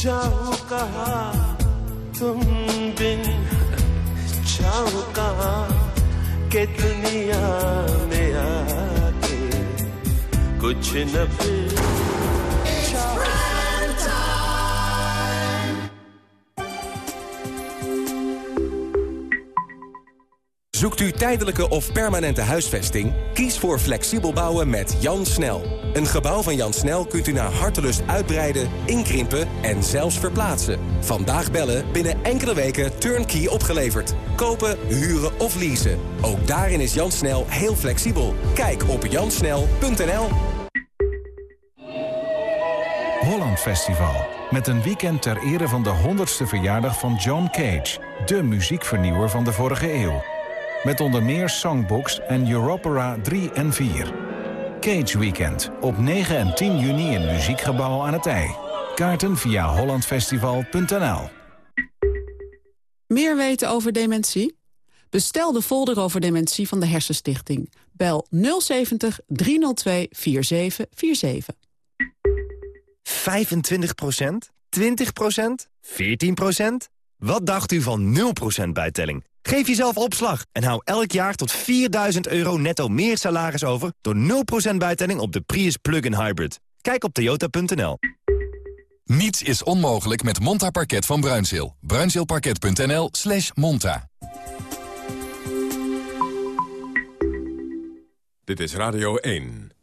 जाओ कहा, तुम बिन जाओ कहा, के दुनिया में आके कुछ न फिर Zoekt u tijdelijke of permanente huisvesting? Kies voor flexibel bouwen met Jan Snel. Een gebouw van Jan Snel kunt u naar hartelust uitbreiden, inkrimpen en zelfs verplaatsen. Vandaag bellen, binnen enkele weken turnkey opgeleverd. Kopen, huren of leasen. Ook daarin is Jan Snel heel flexibel. Kijk op jansnel.nl. Holland Festival. Met een weekend ter ere van de 100ste verjaardag van John Cage. De muziekvernieuwer van de vorige eeuw. Met onder meer songbooks en Europera 3 en 4. Cage Weekend op 9 en 10 juni in Muziekgebouw aan het IJ. Kaarten via hollandfestival.nl Meer weten over dementie? Bestel de folder over dementie van de Hersenstichting. Bel 070 302 4747. 25% 20% 14% Wat dacht u van 0% bijtelling? Geef jezelf opslag en hou elk jaar tot 4000 euro netto meer salaris over... door 0% bijtelling op de Prius Plug-in Hybrid. Kijk op toyota.nl. Niets is onmogelijk met Monta Parket van Bruinzeel. Bruinzeelparket.nl slash monta. Dit is Radio 1.